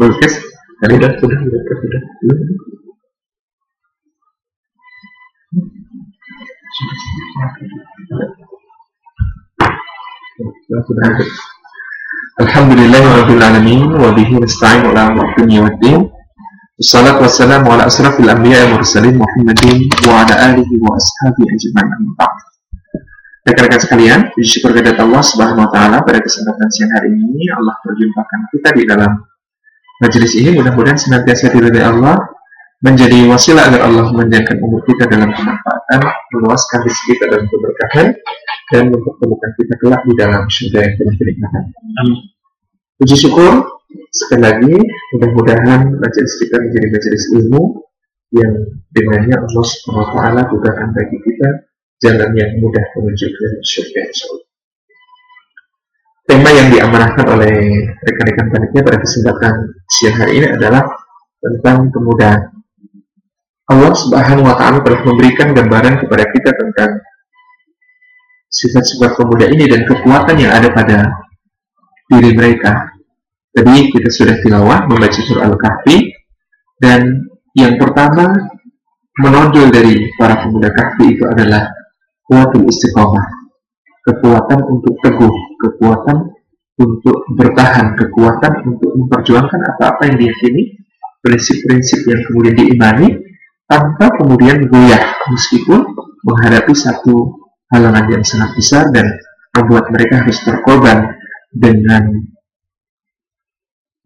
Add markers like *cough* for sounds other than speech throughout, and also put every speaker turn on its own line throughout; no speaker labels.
Tadi udah, sudah, sudah, sudah, sudah. Alhamdulillah Rabbil Alamin wa ajma'in Rekan-rekan sekalian, syukur kepada Allah Subhanahu wa taala pada kesempatan siang hari ini Allah perjumpakan kita di dalam majelis ini mudah-mudahan senantiasa diridhai Allah menjadi wasilah agar Allah memanjangkan umur kita dalam kemanfaatan, meluaskan rezeki kita dalam keberkahan, dan mempertemukan kita kelak di dalam syurga yang penuh kenikmatan. Puji syukur sekali lagi, mudah-mudahan majelis kita menjadi majelis ilmu yang dengannya Allah Subhanahu wa taala bukakan bagi kita jalan yang mudah menuju ke syurga insyaallah. Tema yang diamanahkan oleh rekan-rekan panitia pada kesempatan siang hari ini adalah tentang kemudahan Allah Subhanahu wa taala telah memberikan gambaran kepada kita tentang sifat-sifat pemuda ini dan kekuatan yang ada pada diri mereka. Tadi kita sudah tilawah membaca surah Al-Kahfi dan yang pertama menonjol dari para pemuda kahfi itu adalah kuatul istiqomah kekuatan untuk teguh kekuatan untuk bertahan kekuatan untuk memperjuangkan apa-apa yang diyakini prinsip-prinsip yang kemudian diimani tanpa kemudian goyah meskipun menghadapi satu halangan yang sangat besar dan membuat mereka harus terkorban dengan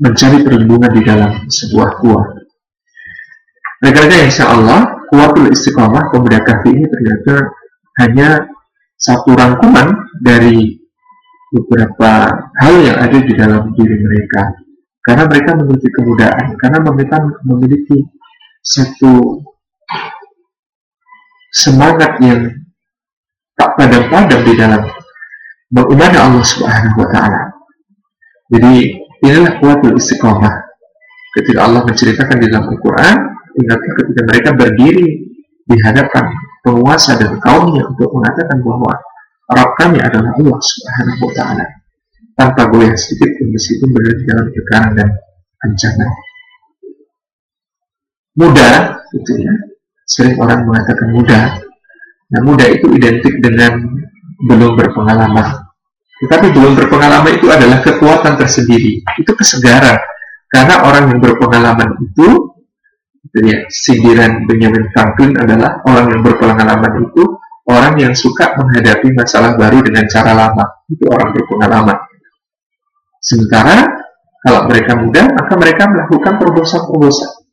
mencari perlindungan di dalam sebuah gua. Rekan-rekan insya Allah, kuatul istiqomah pemuda kahfi ini ternyata hanya satu rangkuman dari beberapa hal yang ada di dalam diri mereka. Karena mereka memiliki kemudahan, karena mereka memiliki satu semangat yang tak padam-padam di dalam beribadah Allah Subhanahu wa taala. Jadi inilah kuatul istiqomah. Ketika Allah menceritakan di dalam Al-Qur'an, ingatlah ketika mereka berdiri di hadapan penguasa dan kaumnya untuk mengatakan bahwa Rabb kami adalah Allah Subhanahu wa taala. Tanpa goyah sedikit pun meskipun berada di dalam tekanan dan ancaman. Mudah, itu ya, Sering orang mengatakan muda. Nah, muda itu identik dengan belum berpengalaman. Tetapi belum berpengalaman itu adalah kekuatan tersendiri. Itu kesegaran. Karena orang yang berpengalaman itu, itu ya, sindiran Benjamin Franklin adalah orang yang berpengalaman itu orang yang suka menghadapi masalah baru dengan cara lama. Itu orang berpengalaman. Sementara kalau mereka muda, maka mereka melakukan terobosan-terobosan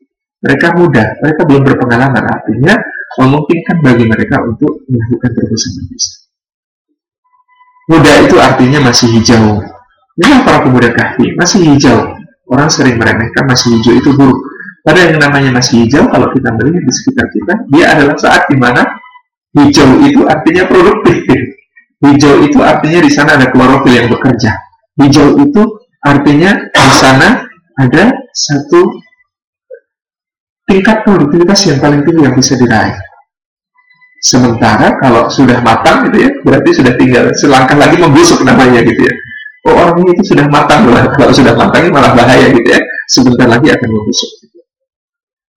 mereka muda, mereka belum berpengalaman, artinya memungkinkan bagi mereka untuk melakukan terobosan-terobosan. Muda itu artinya masih hijau. Ini para pemuda kahfi, masih hijau. Orang sering meremehkan masih hijau itu buruk. Pada yang namanya masih hijau, kalau kita melihat di sekitar kita, dia adalah saat di mana hijau itu artinya produktif. Hijau itu artinya di sana ada klorofil yang bekerja. Hijau itu artinya di sana ada satu tingkat produktivitas yang paling tinggi yang bisa diraih. Sementara kalau sudah matang gitu ya, berarti sudah tinggal selangkah lagi membusuk namanya gitu ya. Oh orang ini itu sudah matang loh. *laughs* Kalau sudah matang malah bahaya gitu ya. Sebentar lagi akan membusuk.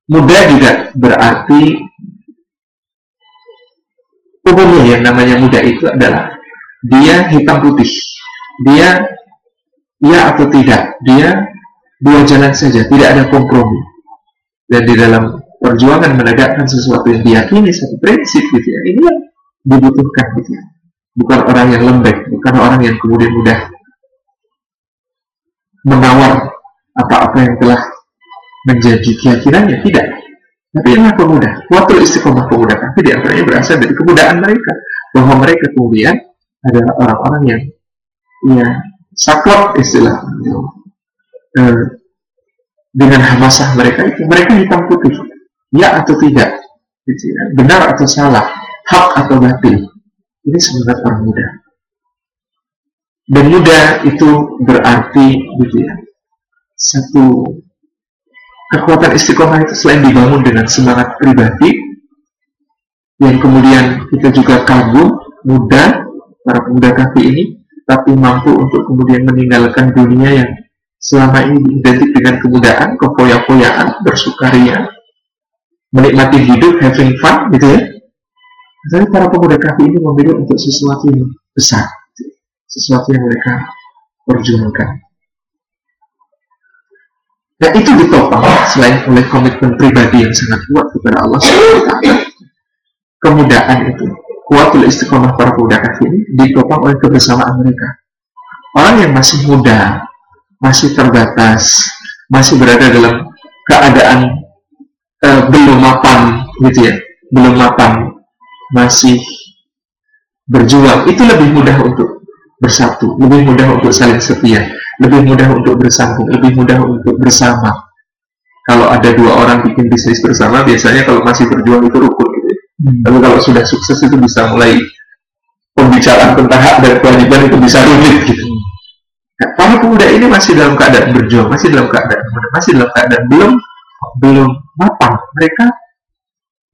Muda juga berarti umumnya yang namanya muda itu adalah dia hitam putih. Dia ya atau tidak. Dia dua jalan saja, tidak ada kompromi. Dan di dalam perjuangan menegakkan sesuatu yang diyakini satu prinsip gitu ya ini yang dibutuhkan gitu ya. Bukan orang yang lembek bukan orang yang kemudian mudah menawar apa-apa yang telah menjadi keyakinannya. Tidak tapi inilah pemuda waktu istiqomah pemuda tapi di antaranya berasal dari kemudahan mereka. Bahwa mereka kemudian adalah orang-orang yang ya saklek istilah. Eh, dengan hamasah mereka itu mereka hitam putih. Ya atau tidak? Gitu ya. benar atau salah? Hak atau batil? Ini sebenarnya orang muda. Dan muda itu berarti gitu ya satu kekuatan istiqomah itu selain dibangun dengan semangat pribadi yang kemudian kita juga kagum muda para pemuda kaki ini tapi mampu untuk kemudian meninggalkan dunia yang selama ini identik dengan kemudahan, kefoya-foyaan, bersukaria, menikmati hidup, having fun, gitu ya. Tapi para pemuda kafi ini memilih untuk sesuatu yang besar, sesuatu yang mereka perjuangkan. Nah itu ditopang selain oleh komitmen pribadi yang sangat kuat kepada Allah SWT. Kemudahan itu, kuatul istiqomah para pemuda kafi ini ditopang oleh kebersamaan mereka. Orang yang masih muda, masih terbatas, masih berada dalam keadaan uh, belum mapan gitu ya belum mapan masih berjuang itu lebih mudah untuk bersatu lebih mudah untuk saling setia lebih mudah untuk bersambung lebih mudah untuk bersama kalau ada dua orang bikin bisnis bersama biasanya kalau masih berjuang itu rukun gitu ya. hmm. tapi kalau sudah sukses itu bisa mulai pembicaraan tentang hak dan kewajiban itu bisa rumit gitu nah, para pemuda ini masih dalam keadaan berjuang masih dalam keadaan masih dalam keadaan belum belum matang mereka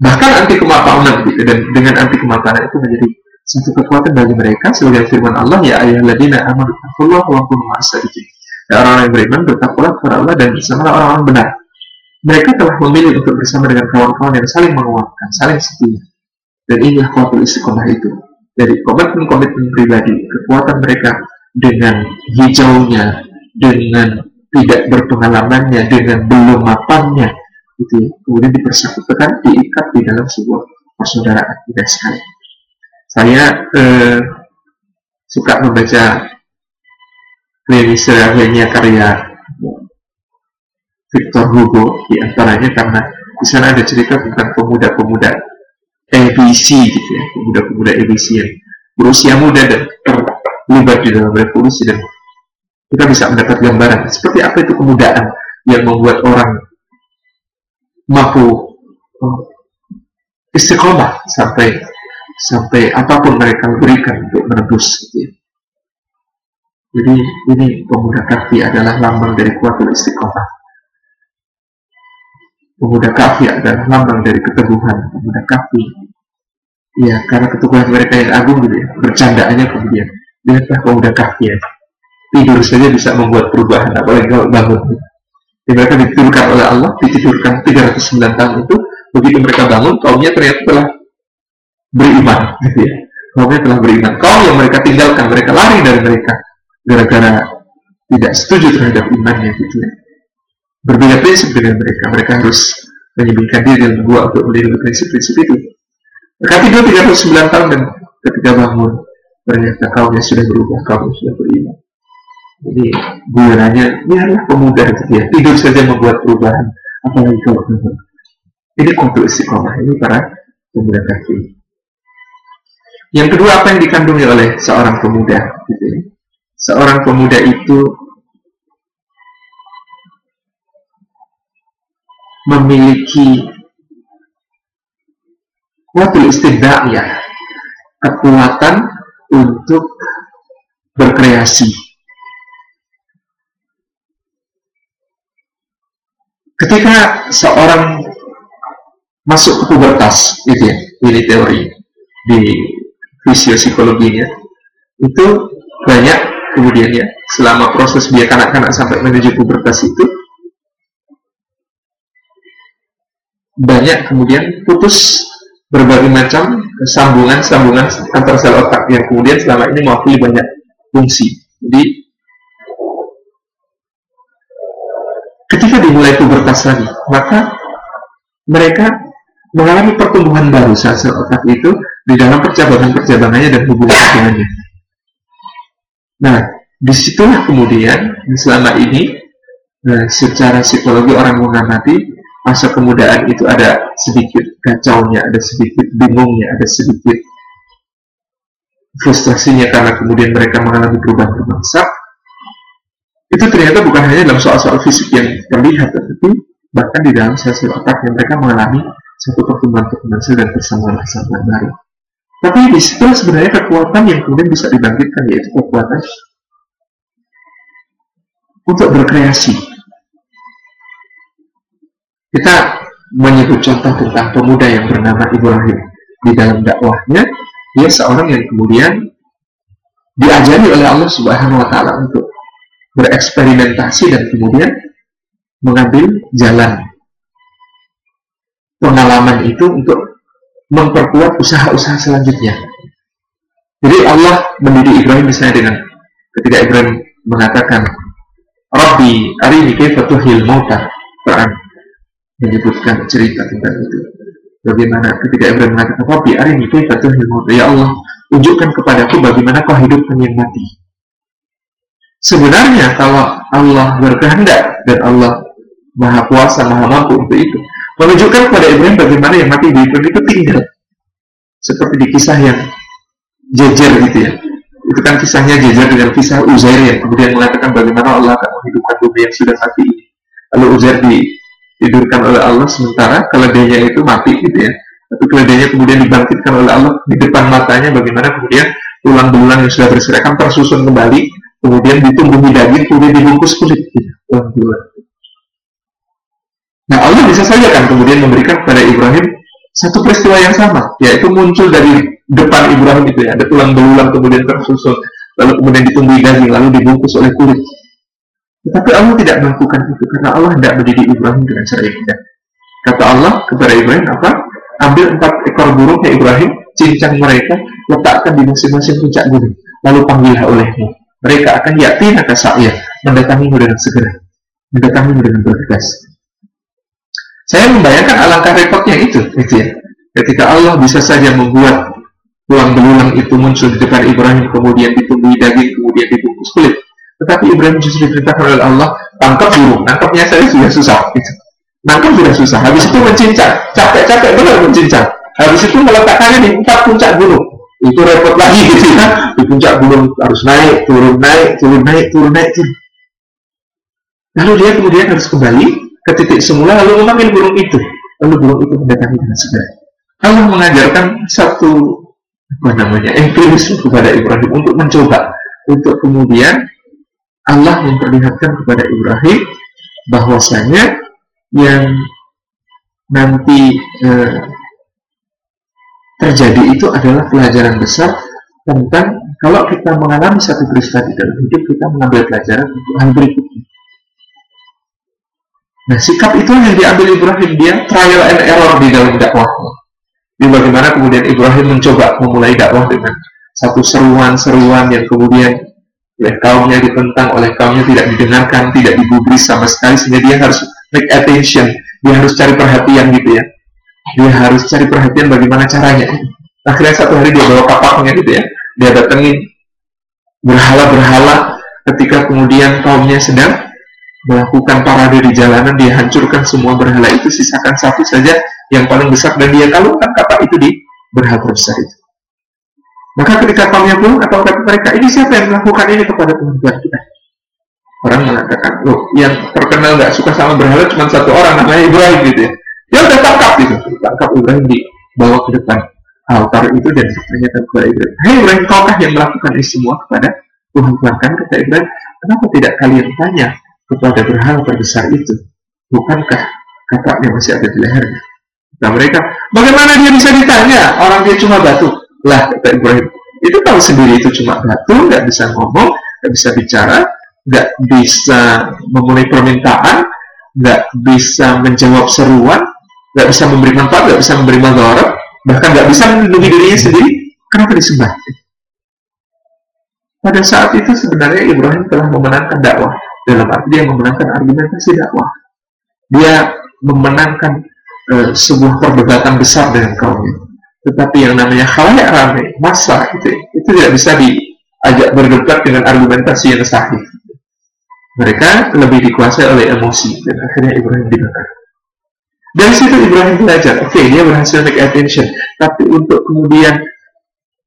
bahkan anti kemapanan gitu dan dengan anti kemapanan itu menjadi satu kekuatan bagi mereka sebagai firman Allah ya ayah amanu taqullaha wa kunu ma'as-sadiqin ya orang yang beriman bertakwalah kepada Allah dan bersama orang-orang benar. Mereka telah memilih untuk bersama dengan kawan-kawan yang saling menguatkan saling setia. Dan inilah kuatul istiqomah itu. Dari komitmen-komitmen pribadi kekuatan mereka dengan hijaunya dengan tidak berpengalamannya dengan belum mapannya itu kemudian dipersatukan diikat di dalam sebuah persaudaraan tidak sekali saya eh, suka membaca Lemiserahianya karya Victor Hugo di antaranya karena di sana ada cerita tentang pemuda-pemuda ABC gitu ya pemuda-pemuda ABC yang berusia muda dan terlibat di dalam revolusi dan kita bisa mendapat gambaran seperti apa itu kemudahan yang membuat orang mampu oh, istiqomah sampai sampai apa pun mereka berikan untuk menebus gitu. jadi ini pemuda kafi adalah lambang dari kuatul istiqomah. Pemuda kafi adalah lambang dari keteguhan. Pemuda kafi ya karena keteguhan mereka yang agung gitu ya bercandaannya kemudian. Lihatlah pemuda kafi ya tidur saja bisa membuat perubahan apalagi kalau bangun. Jadi mereka ditidurkan oleh Allah ditidurkan 309 tahun itu begitu mereka bangun kaumnya ternyata telah beriman gitu ya. Kaumnya telah beriman. Kaum yang mereka tinggalkan mereka lari dari mereka gara-gara tidak setuju terhadap imannya gitu ya. Berbeda prinsip dengan mereka. Mereka harus menyembunyikan diri dalam gua untuk melindungi prinsip-prinsip itu. Mereka tidur 39 tahun dan ketika bangun ternyata kaumnya sudah berubah kaumnya sudah beriman. Jadi guyorannya biarlah pemuda gitu ya. Tidur saja membuat perubahan apalagi kalau ini untuk istiqomah ini para pemuda kaki yang kedua apa yang dikandungi oleh seorang pemuda gitu ya. seorang pemuda itu memiliki kuatul ya kekuatan untuk berkreasi ketika seorang masuk ke pubertas gitu ya ini teori di fisiopsikologinya itu banyak kemudian ya selama proses dia kanak-kanak sampai menuju pubertas itu banyak kemudian putus berbagai macam sambungan-sambungan antar sel otak yang kemudian selama ini mewakili banyak fungsi. Jadi ketika dimulai pubertas lagi, maka mereka mengalami pertumbuhan baru sel-sel otak itu di dalam percabangan-percabangannya dan hubungan-hubungannya. Nah, di situlah kemudian selama ini nah, secara psikologi orang mengamati masa kemudaan itu ada sedikit kacaunya, ada sedikit bingungnya, ada sedikit frustrasinya karena kemudian mereka mengalami perubahan-perubahan itu ternyata bukan hanya dalam soal-soal fisik yang terlihat, tetapi bahkan di dalam sel-sel otak yang mereka mengalami satu pertumbuhan-pertumbuhan sel dan persamaan-persamaan baru. Tapi di situ sebenarnya kekuatan yang kemudian bisa dibangkitkan yaitu kekuatan untuk berkreasi. Kita menyebut contoh tentang pemuda yang bernama Ibrahim di dalam dakwahnya, dia seorang yang kemudian diajari oleh Allah Subhanahu wa taala untuk bereksperimentasi dan kemudian mengambil jalan pengalaman itu untuk memperkuat usaha-usaha selanjutnya. Jadi Allah mendidik Ibrahim misalnya dengan ketika Ibrahim mengatakan Rabbi arini kaifa tuhil mauta Quran menyebutkan cerita tentang itu. Bagaimana ketika Ibrahim mengatakan Rabbi arini kaifa tuhil mauta Ya Allah, tunjukkan kepadaku bagaimana kau hidupkan yang mati. Sebenarnya kalau Allah berkehendak dan Allah Maha Kuasa, Maha Mampu untuk itu, menunjukkan kepada Ibrahim bagaimana yang mati di Ibrahim itu tinggal. Seperti di kisah yang jejer gitu ya. Itu kan kisahnya jejer dengan kisah Uzair yang kemudian mengatakan bagaimana Allah akan menghidupkan bumi yang sudah mati ini. Lalu Uzair ditidurkan oleh Allah sementara keledainya itu mati gitu ya. Tapi keledainya kemudian dibangkitkan oleh Allah di depan matanya bagaimana kemudian tulang belulang yang sudah berserakan tersusun kembali kemudian ditumbuhi daging kemudian dibungkus kulit. Gitu, tulang Nah Allah bisa saja kan kemudian memberikan kepada Ibrahim satu peristiwa yang sama, yaitu muncul dari depan Ibrahim itu ya, ada tulang belulang kemudian tersusun, lalu kemudian ditumbuhi daging, lalu dibungkus oleh kulit. Tetapi Allah tidak melakukan itu karena Allah tidak mendidik Ibrahim dengan cara yang indah. Kata Allah kepada Ibrahim apa? Ambil empat ekor burung ya Ibrahim, cincang mereka, letakkan di masing-masing puncak gunung, lalu panggillah olehmu. Mereka akan yakin akan saya mendatangimu dengan segera, mendatangimu dengan bergegas. Saya membayangkan alangkah repotnya itu, gitu ya. Ketika Allah bisa saja membuat tulang belulang itu muncul di depan Ibrahim, kemudian ditumbuhi daging, kemudian dibungkus kulit. Tetapi Ibrahim justru diperintahkan oleh Allah, tangkap burung. Nangkapnya saya sudah susah. Gitu. Nangkap sudah susah. Habis itu mencincang. Capek-capek benar mencincang. Habis itu meletakkannya di empat puncak gunung. Itu repot lagi gitu ya. Di puncak gunung harus naik, turun, naik, turun, naik, turun, naik, turun. Lalu dia kemudian harus kembali ke titik semula lalu memanggil burung itu. Lalu burung itu mendatangi dengan segera. Allah mengajarkan satu apa namanya empirisme kepada Ibrahim untuk mencoba. Untuk kemudian Allah memperlihatkan kepada Ibrahim bahwasanya yang nanti eh, terjadi itu adalah pelajaran besar tentang kalau kita mengalami satu peristiwa di dalam hidup kita mengambil pelajaran untuk berikutnya Nah, sikap itu yang diambil Ibrahim dia trial and error di dalam dakwahnya. Di bagaimana kemudian Ibrahim mencoba memulai dakwah dengan satu seruan-seruan yang kemudian oleh kaumnya ditentang, oleh kaumnya tidak didengarkan, tidak digubris sama sekali, sehingga dia harus make attention, dia harus cari perhatian gitu ya. Dia harus cari perhatian bagaimana caranya. Akhirnya satu hari dia bawa kapaknya gitu ya, dia datengin berhala-berhala ketika kemudian kaumnya sedang melakukan parade di jalanan, dia hancurkan semua berhala itu, sisakan satu saja yang paling besar dan dia kalungkan kata itu di berhala besar itu. Maka ketika kaumnya pulang atau kata mereka, ini siapa yang melakukan ini kepada Tuhan kita? Orang mengatakan, loh, yang terkenal nggak suka sama berhala cuma satu orang, namanya Ibrahim gitu ya. Dia udah tangkap gitu, tangkap Ibrahim dibawa ke depan altar itu dan ditanyakan kepada Ibrahim, Hei Ibrahim, kaukah yang melakukan ini semua kepada Tuhan Tuhan kan kata Ibrahim, kenapa tidak kalian tanya kepada berhala terbesar itu, bukankah kakaknya masih ada di lehernya? Nah mereka, bagaimana dia bisa ditanya? Orang dia cuma batu. Lah, kata Ibrahim, itu tahu sendiri itu cuma batu, nggak bisa ngomong, nggak bisa bicara, nggak bisa memulai permintaan, nggak bisa menjawab seruan, nggak bisa memberi manfaat, nggak bisa memberi manfaat, bahkan nggak bisa melindungi dirinya sendiri. Kenapa disembah? Pada saat itu sebenarnya Ibrahim telah memenangkan dakwah dalam arti dia memenangkan argumentasi dakwah. Dia memenangkan e, sebuah perdebatan besar dengan kaumnya. Tetapi yang namanya khalayak ramai masa gitu, itu tidak bisa diajak berdebat dengan argumentasi yang sahih. Mereka lebih dikuasai oleh emosi dan akhirnya Ibrahim dibakar dari situ Ibrahim belajar oke okay, dia berhasil take attention. Tapi untuk kemudian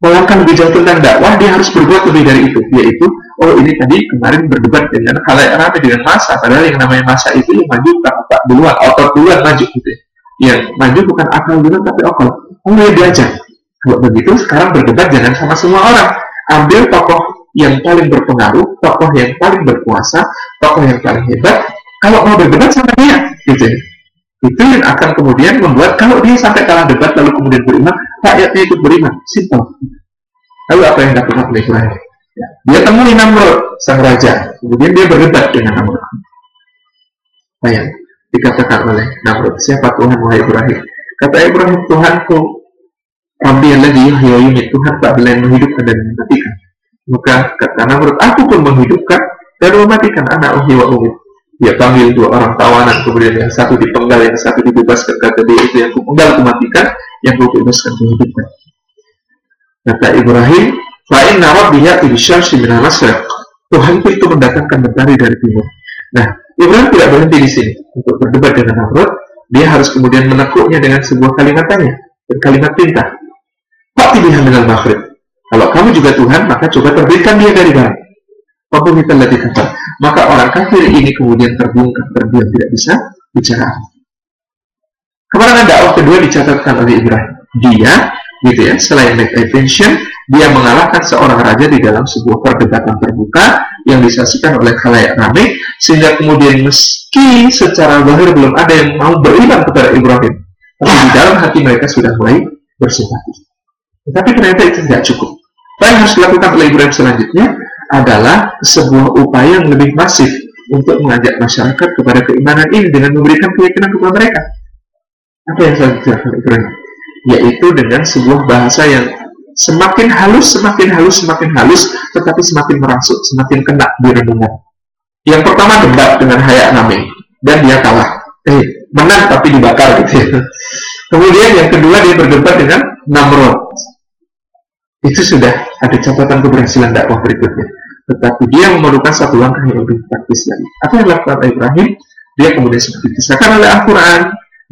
melangkah lebih jauh tentang dakwah dia harus berbuat lebih dari itu yaitu oh ini tadi kemarin berdebat dengan halayak ramai dengan masa. Padahal yang namanya masa itu yang maju bukan otak duluan. Otot duluan maju gitu ya. Yang maju bukan akal duluan tapi oh ya belajar kalau begitu sekarang berdebat jangan sama semua orang. Ambil tokoh yang paling berpengaruh tokoh yang paling berkuasa tokoh yang paling hebat. Kalau mau berdebat sama dia gitu ya. Itu yang akan kemudian membuat kalau dia sampai kalah debat lalu kemudian beriman rakyatnya ikut beriman. Simple. Lalu apa yang dilakukan oleh Ya, dia temui Namrud, sang raja. Kemudian dia berdebat dengan Namrud. Bayang, dikatakan oleh Namrud, siapa Tuhan wahai Ibrahim? Kata Ibrahim, Tuhanku, Rabbi Allah yuhya yumit, Tuhan tak boleh menghidupkan dan mematikan. Maka kata Namrud, aku pun menghidupkan dan mematikan anak uhi wa umit. Dia panggil dua orang tawanan, kemudian yang satu dipenggal, yang satu dibebaskan. Kata dia itu yang kupenggal, kumatikan, yang kubebaskan, kuhidupkan. Kata Ibrahim, Fa'in nawab biha ibisyamsi minal. Tuhan itu mendatangkan matahari dari timur. Nah, Ibrahim tidak berhenti di sini untuk berdebat dengan Namrud. Dia harus kemudian menekuknya dengan sebuah kalimat tanya dan kalimat pinta. Pak biha minal maghrib. Kalau kamu juga Tuhan, maka coba terbitkan dia dari barat. kita lebih kata. Maka orang kafir ini kemudian terbungkam, terdiam, tidak bisa bicara. Kemenangan dakwah kedua dicatatkan oleh Ibrahim. Dia, gitu ya, selain make attention, dia mengalahkan seorang raja di dalam sebuah perdebatan terbuka yang disaksikan oleh khalayak ramai sehingga kemudian meski secara zahir belum ada yang mau beriman kepada Ibrahim tapi di dalam hati mereka sudah mulai bersimpati. Tetapi ternyata itu tidak cukup. Apa yang harus dilakukan oleh Ibrahim selanjutnya adalah sebuah upaya yang lebih masif untuk mengajak masyarakat kepada keimanan ini dengan memberikan keyakinan kepada mereka. Apa yang selanjutnya Ibrahim? Yaitu dengan sebuah bahasa yang semakin halus, semakin halus, semakin halus, tetapi semakin merasuk, semakin kena di renungan. Yang pertama debat dengan Hayat Name, dan dia kalah. Eh, menang tapi dibakar gitu ya. Kemudian yang kedua dia berdebat dengan Namrud. Itu sudah ada catatan keberhasilan dakwah berikutnya. Tetapi dia memerlukan satu langkah yang lebih praktis lagi. Apa yang dilakukan Ibrahim? Dia kemudian seperti disahkan oleh Al-Quran,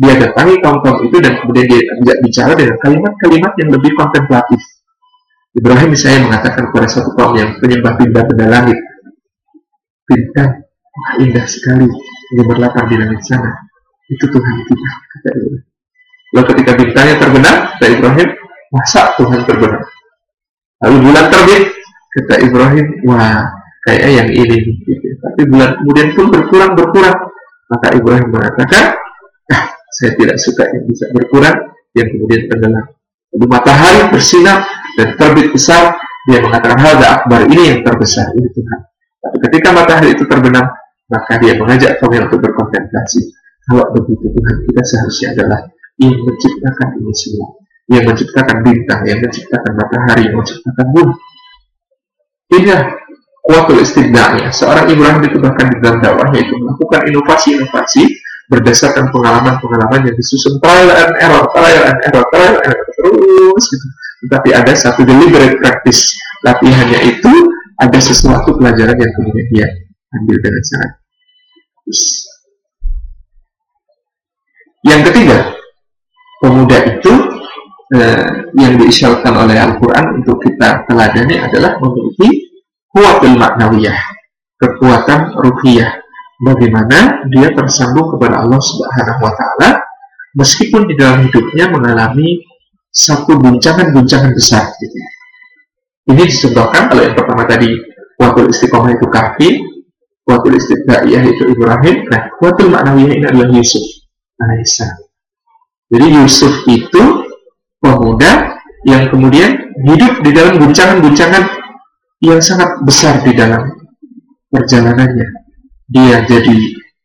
dia datangi kaum-kaum itu dan kemudian dia bicara dengan kalimat-kalimat yang lebih kontemplatif. Ibrahim misalnya mengatakan kepada satu kaum yang penyembah benda-benda langit, bintang, wah indah sekali, ini berlapar di langit sana. Itu Tuhan kita, kata Ibrahim. Lalu ketika bintangnya terbenam, kata Ibrahim, masa Tuhan terbenam? Lalu bulan terbit, kata Ibrahim, wah kayaknya yang ini. Gitu. Tapi bulan kemudian pun berkurang berkurang. Maka Ibrahim mengatakan, saya tidak suka yang bisa berkurang, yang kemudian tenggelam. Lalu matahari bersinar dan terbit besar, dia mengatakan hal akbar ini yang terbesar, ini Tuhan. Tapi ketika matahari itu terbenam, maka dia mengajak kami untuk berkontemplasi. Kalau begitu Tuhan kita seharusnya adalah yang menciptakan ini semua. Yang menciptakan bintang, yang menciptakan matahari, yang menciptakan bumi. Inilah kuatul istidaknya. Seorang Ibrahim itu bahkan di dalam dakwahnya itu melakukan inovasi-inovasi berdasarkan pengalaman-pengalaman yang disusun trial and error, trial and error, trial and error terus gitu. Tetapi ada satu deliberate practice latihannya itu ada sesuatu pelajaran yang kemudian dia ambil dengan sangat. Yang ketiga, pemuda itu eh, yang diisyaratkan oleh Al-Quran untuk kita teladani adalah memiliki kuatul maknawiyah, kekuatan ruhiyah, bagaimana dia tersambung kepada Allah Subhanahu wa taala meskipun di dalam hidupnya mengalami satu guncangan-guncangan besar gitu. Ini disebabkan kalau yang pertama tadi waktu istiqomah itu kafi, waktu istiqdaiyah itu Ibrahim, nah waktu maknawiyah ini adalah Yusuf alaihissalam. Jadi Yusuf itu pemuda yang kemudian hidup di dalam guncangan-guncangan yang sangat besar di dalam perjalanannya dia jadi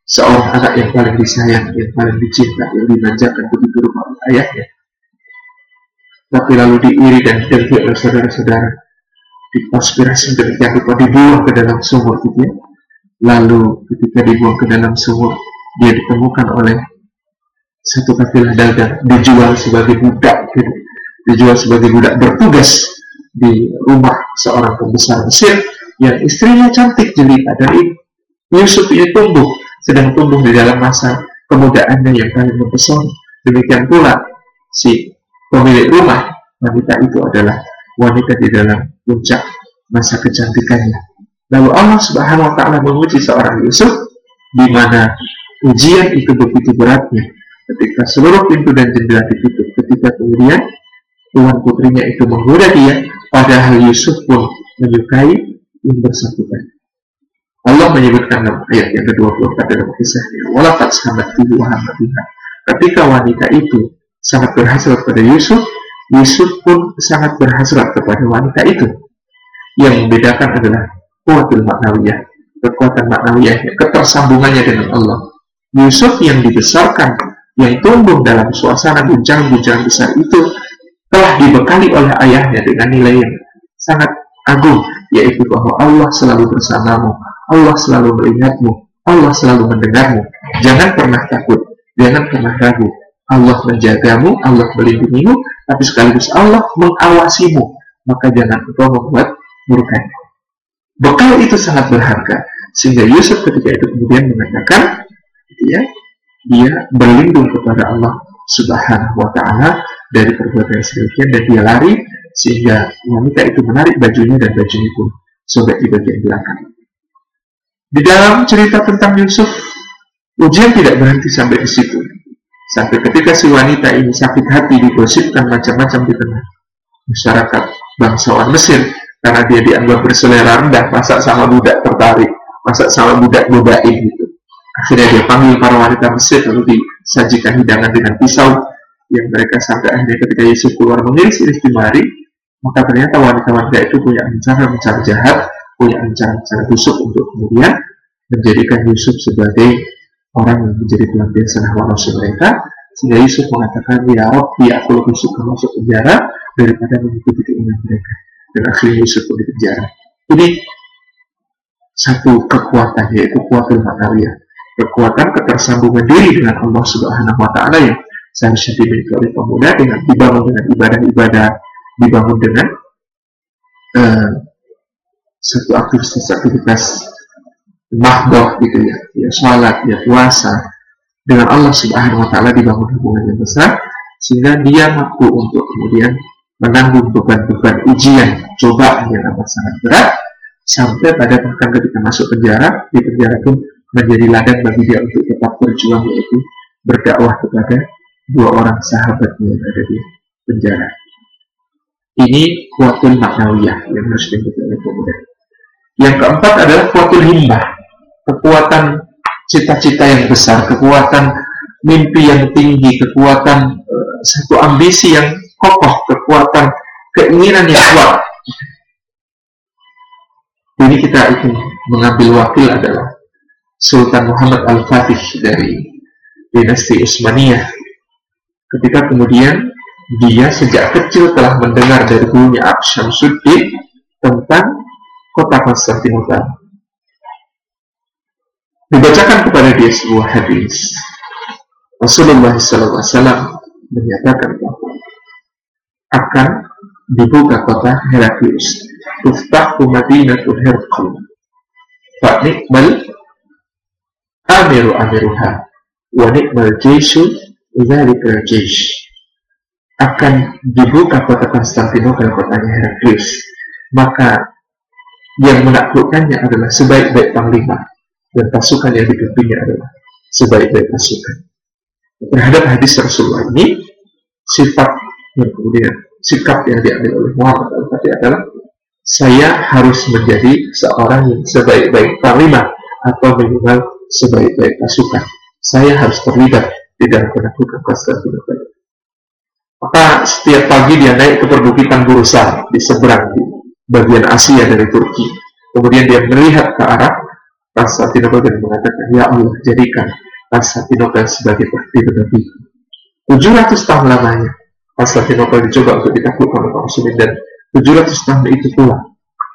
seorang anak yang paling disayang, yang paling dicinta, yang dimanjakan begitu rupa ayahnya. Tapi lalu diiri dan didengki oleh saudara-saudara, dikonspirasi demikian rupa dibuang ke dalam sumur gitu ya. Lalu ketika dibuang ke dalam sumur, dia ditemukan oleh satu kafilah dagang, dijual sebagai budak, gitu. dijual sebagai budak bertugas di rumah seorang pembesar Mesir yang istrinya cantik jelita dari Yusuf ini tumbuh, sedang tumbuh di dalam masa kemudaannya yang paling mempesona. Demikian pula si pemilik rumah, wanita itu adalah wanita di dalam puncak masa kecantikannya. Lalu Allah Subhanahu wa taala menguji seorang Yusuf di mana ujian itu begitu beratnya ketika seluruh pintu dan jendela ditutup ketika kemudian tuan putrinya itu menggoda dia padahal Yusuf pun menyukai yang bersangkutan Allah menyebutkan dalam ayat yang ke-24 dalam kisahnya, Walakat sahabat ibu. Ketika wanita itu sangat berhasrat pada Yusuf, Yusuf pun sangat berhasrat kepada wanita itu. Yang membedakan adalah kuatul maknawiyah, kekuatan maknawiyah, ketersambungannya dengan Allah. Yusuf yang dibesarkan, yang tumbuh dalam suasana guncangan-guncangan besar itu telah dibekali oleh ayahnya dengan nilai yang sangat agung, yaitu bahwa Allah selalu bersamamu, Allah selalu melihatmu, Allah selalu mendengarmu. Jangan pernah takut, jangan pernah ragu. Allah menjagamu, Allah melindungimu, tapi sekaligus Allah mengawasimu. Maka jangan engkau membuat murka. Bekal itu sangat berharga, sehingga Yusuf ketika itu kemudian mengatakan, ya, dia berlindung kepada Allah Subhanahu wa taala dari perbuatan sedemikian dan dia lari sehingga wanita itu menarik bajunya dan bajunya pun sobek di bagian belakang. Di dalam cerita tentang Yusuf, ujian tidak berhenti sampai di situ. Sampai ketika si wanita ini sakit hati digosipkan macam-macam di tengah masyarakat bangsawan Mesir karena dia dianggap berselera rendah, masa sama budak tertarik, masa sama budak bodain gitu. Akhirnya dia panggil para wanita Mesir lalu disajikan hidangan dengan pisau yang mereka sampai akhirnya ketika Yesus keluar mengiris-iris di mari, maka ternyata wanita-wanita itu punya rencana-rencana jahat, punya rencana-rencana busuk untuk kemudian menjadikan Yusuf sebagai orang yang menjadi pelampiasan hawa nafsu mereka, sehingga Yusuf mengatakan, Ya Rabbi, aku lebih suka masuk penjara daripada mengikuti keinginan mereka. Dan akhirnya Yusuf pun penjara. Ini satu kekuatan, yaitu kuatul maknawiyah kekuatan ketersambungan diri dengan Allah Subhanahu wa taala yang seharusnya dimiliki oleh pemuda dengan dibangun dengan ibadah-ibadah, dibangun dengan uh, satu aktivitas-aktivitas mahdoh gitu ya, ya sholat, ya puasa dengan Allah Subhanahu wa taala dibangun hubungan yang besar sehingga dia mampu untuk kemudian menanggung beban-beban ujian, cobaan yang amat sangat berat sampai pada bahkan ketika masuk penjara di penjara pun menjadi ladang bagi dia untuk tetap berjuang yaitu berdakwah kepada dua orang sahabatnya yang ada di penjara. Ini kuatul maknawiyah yang harus dimiliki oleh pemuda. Yang keempat adalah kuatul himbah, kekuatan cita-cita yang besar, kekuatan mimpi yang tinggi, kekuatan uh, satu ambisi yang kokoh, kekuatan keinginan yang kuat. Ini kita itu mengambil wakil adalah Sultan Muhammad Al-Fatih dari dinasti Utsmaniyah. Ketika kemudian dia sejak kecil telah mendengar dari gurunya Syamsuddin tentang kota Konstantinopel. Dibacakan kepada dia sebuah hadis. Rasulullah SAW menyatakan bahwa akan dibuka kota Heraklius. Tuftahu Madinatul Herqal. Fa'nikmal amiru amiruha wa ni'mal jaishu dzalika jaish akan dibuka kota Konstantinopel kotanya Heraklius maka yang menaklukkannya adalah sebaik-baik panglima dan pasukan yang dipimpinnya adalah sebaik-baik pasukan terhadap hadis Rasulullah ini sifat yang kemudian sikap yang diambil oleh Muhammad al-Fatih adalah saya harus menjadi seorang yang sebaik-baik panglima atau minimal sebaik-baik pasukan. Saya harus terlibat di dalam penaklukan Konstantinopel. Maka setiap pagi dia naik ke perbukitan Bursa di seberang di bagian Asia dari Turki. Kemudian dia melihat ke arah Konstantinopel dan mengatakan, Ya Allah, jadikan Konstantinopel sebagai bagi 700 tahun lamanya Konstantinopel dicoba untuk ditaklukkan oleh muslimin dan 700 tahun itu pula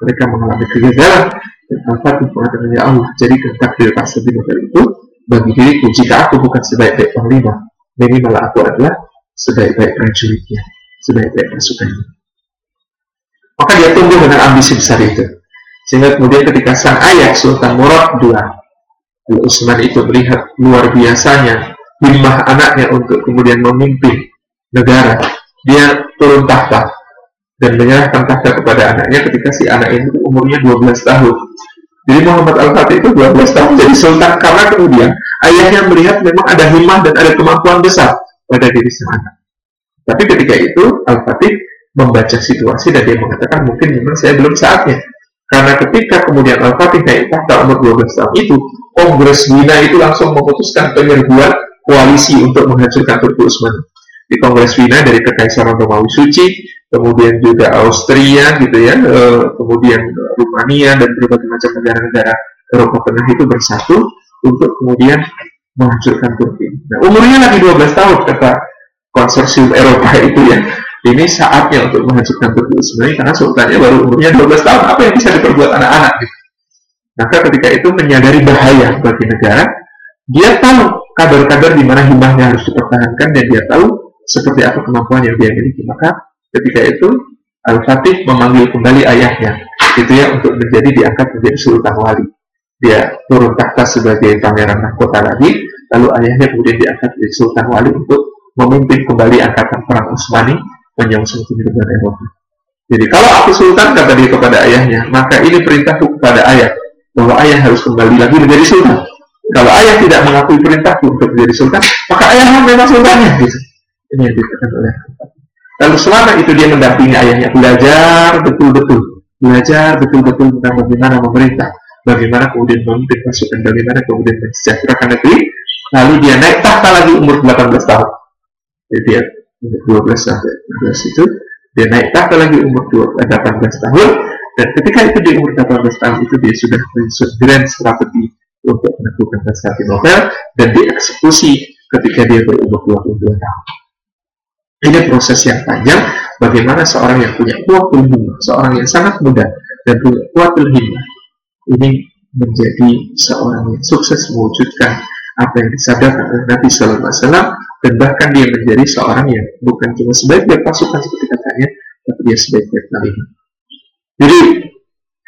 mereka mengalami kegagalan Al-Fatih mengatakan, Ya Allah, jadikan takdir Konstantinopel itu bagi diriku, jika aku bukan sebaik-baik panglima, minimal aku adalah sebaik-baik prajuritnya, sebaik-baik pasukannya. Maka dia tumbuh dengan ambisi besar itu. Sehingga kemudian ketika sang ayah Sultan Murad II Al-Utsman itu melihat luar biasanya himmah anaknya untuk kemudian memimpin negara, dia turun tahta dan menyerahkan tahta kepada anaknya ketika si anak itu umurnya 12 tahun. Jadi Muhammad Al-Fatih itu 12 tahun jadi sultan karena kemudian ayahnya melihat memang ada himmah dan ada kemampuan besar pada diri sang anak. Tapi ketika itu Al-Fatih membaca situasi dan dia mengatakan mungkin memang saya belum saatnya. Karena ketika kemudian Al-Fatih naik tahta umur 12 tahun itu, Kongres Wina itu langsung memutuskan penyerbuan koalisi untuk menghancurkan Turki Utsmani. Di Kongres Wina dari Kekaisaran Romawi Suci kemudian juga Austria gitu ya, eh, kemudian Rumania dan berbagai macam negara-negara Eropa Tengah itu bersatu untuk kemudian menghancurkan Turki. Nah, umurnya lagi 12 tahun kata konsorsium Eropa itu ya. Ini saatnya untuk menghancurkan Turki sebenarnya karena sultannya baru umurnya 12 tahun. Apa yang bisa diperbuat anak-anak gitu. Maka ketika itu menyadari bahaya bagi negara, dia tahu kadar-kadar di mana himbahnya harus dipertahankan dan dia tahu seperti apa kemampuan yang dia miliki. Maka ketika itu Al-Fatih memanggil kembali ayahnya, itu ya untuk menjadi diangkat menjadi Sultan Wali. Dia turun takhta sebagai pangeran mahkota lagi, lalu ayahnya kemudian diangkat menjadi Sultan Wali untuk memimpin kembali angkatan perang Utsmani menyongsong kehidupan Eropa. Jadi kalau aku sultan kata dia kepada ayahnya, maka ini perintahku kepada ayah bahwa ayah harus kembali lagi menjadi sultan. Kalau ayah tidak mengakui perintahku untuk menjadi sultan, maka ayah memang sultannya. Gitu. Ini yang dikatakan oleh Lalu selama itu dia mendampingi ayahnya belajar betul-betul, belajar betul-betul tentang bagaimana memerintah, bagaimana kemudian memimpin pasukan, bagaimana kemudian mensejahterakan negeri. Lalu dia naik tahta lagi umur 18 tahun. Jadi dia 12 sampai 12 itu dia naik tahta lagi umur 18 tahun dan ketika itu di umur 18 tahun itu dia sudah menyusun grand strategi untuk meneguhkan Konstantinopel dan dieksekusi ketika dia berumur 22 tahun. Ini proses yang panjang bagaimana seorang yang punya kuat himmah, seorang yang sangat muda dan punya kuat himmah ini menjadi seorang yang sukses mewujudkan apa yang disadarkan oleh Nabi Sallallahu Alaihi Wasallam dan bahkan dia menjadi seorang yang bukan cuma sebaik-baik pasukan seperti katanya, tapi dia sebaik-baik kalimat. Jadi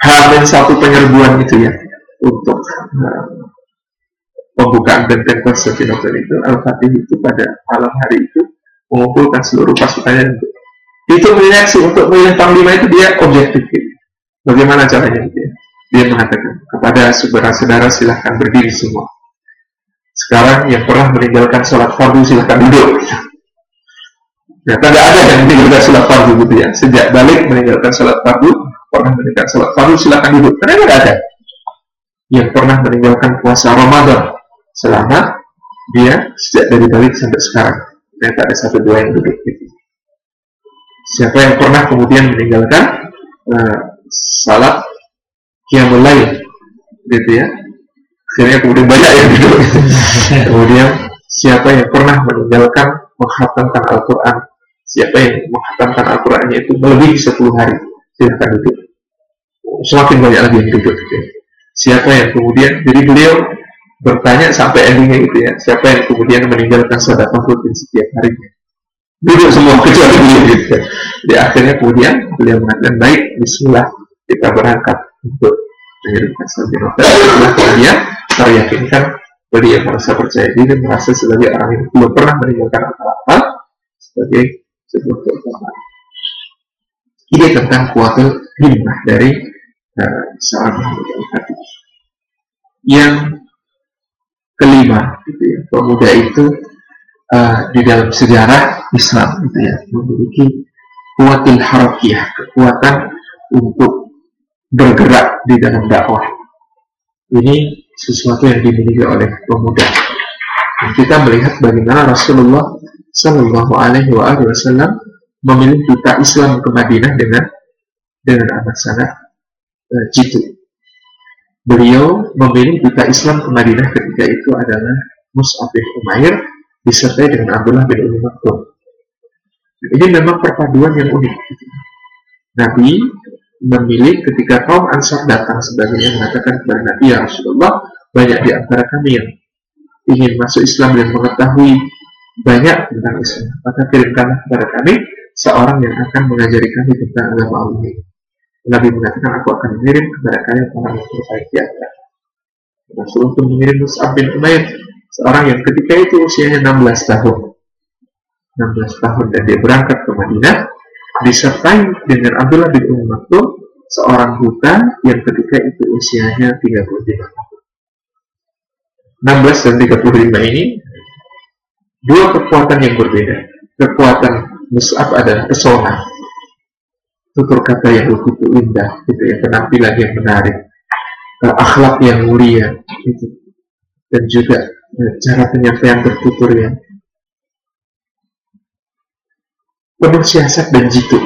hal satu penyerbuan itu ya untuk uh, pembukaan benteng Konstantinopel itu Al-Fatih itu pada malam hari itu mengumpulkan seluruh pasukannya untuk itu menyeleksi untuk memilih panglima itu dia objektif gitu. bagaimana caranya gitu ya dia mengatakan kepada saudara-saudara silahkan berdiri semua sekarang yang pernah meninggalkan sholat fardu silahkan duduk Ya, tidak ada yang meninggalkan sholat fardu gitu ya. Sejak balik meninggalkan sholat fardu, pernah meninggalkan sholat fardu silahkan duduk. Karena tidak ada yang pernah meninggalkan puasa Ramadan selama dia sejak dari balik sampai sekarang. Ternyata ada satu dua yang duduk gitu. Siapa yang pernah kemudian meninggalkan uh, salat qiyamul lail gitu ya. Akhirnya kemudian banyak yang duduk. *laughs* kemudian siapa yang pernah meninggalkan menghatamkan Al-Quran Siapa yang menghatamkan Al-Qurannya itu melebihi 10 hari, silahkan duduk. Semakin banyak lagi yang duduk. Gitu. Siapa yang kemudian, jadi beliau bertanya sampai endingnya itu ya, siapa yang kemudian meninggalkan sedekah rutin setiap harinya. Duduk semua kecuali beliau gitu ya. Di akhirnya kemudian beliau mengatakan baik, Bismillah kita berangkat untuk mengirimkan salji novel. Setelah kemudian teryakinkan beliau merasa percaya diri, merasa sebagai orang yang belum pernah meninggalkan apa-apa sebagai sebuah keutamaan. Ini tentang kuatul himmah dari uh, seorang Yang kelima, gitu ya, pemuda itu uh, di dalam sejarah Islam gitu ya, memiliki kuatul harakiyah, kekuatan untuk bergerak di dalam dakwah. Ini sesuatu yang dimiliki oleh pemuda. Dan kita melihat bagaimana Rasulullah Shallallahu Alaihi Wasallam memilih duta Islam ke Madinah dengan dengan amat sangat uh, jitu. Beliau memilih duta Islam ke Madinah ketika itu adalah Mus'ab bin Umair disertai dengan Abdullah bin Umi Maktum. Ini memang perpaduan yang unik. Nabi memilih ketika kaum Ansar datang sebagainya mengatakan kepada Nabi ya Rasulullah banyak di antara kami yang ingin masuk Islam dan mengetahui banyak tentang Islam. Maka kirimkanlah kepada kami seorang yang akan mengajari kami tentang agama Allah. Nabi mengatakan, aku akan mengirim kepada kalian orang yang terbaik di antara. Rasulullah pun mengirim Mus'ab bin Umair, seorang yang ketika itu usianya 16 tahun. 16 tahun dan dia berangkat ke Madinah, disertai dengan Abdullah bin Umar Maktum, seorang buta yang ketika itu usianya 35 tahun. 16 dan 35 ini dua kekuatan yang berbeda. Kekuatan Mus'ab adalah pesona. Tutur kata yang begitu indah, gitu ya, penampilan yang menarik, akhlak yang mulia, gitu. dan juga ya, cara penyampaian bertutur yang penuh siasat dan jitu.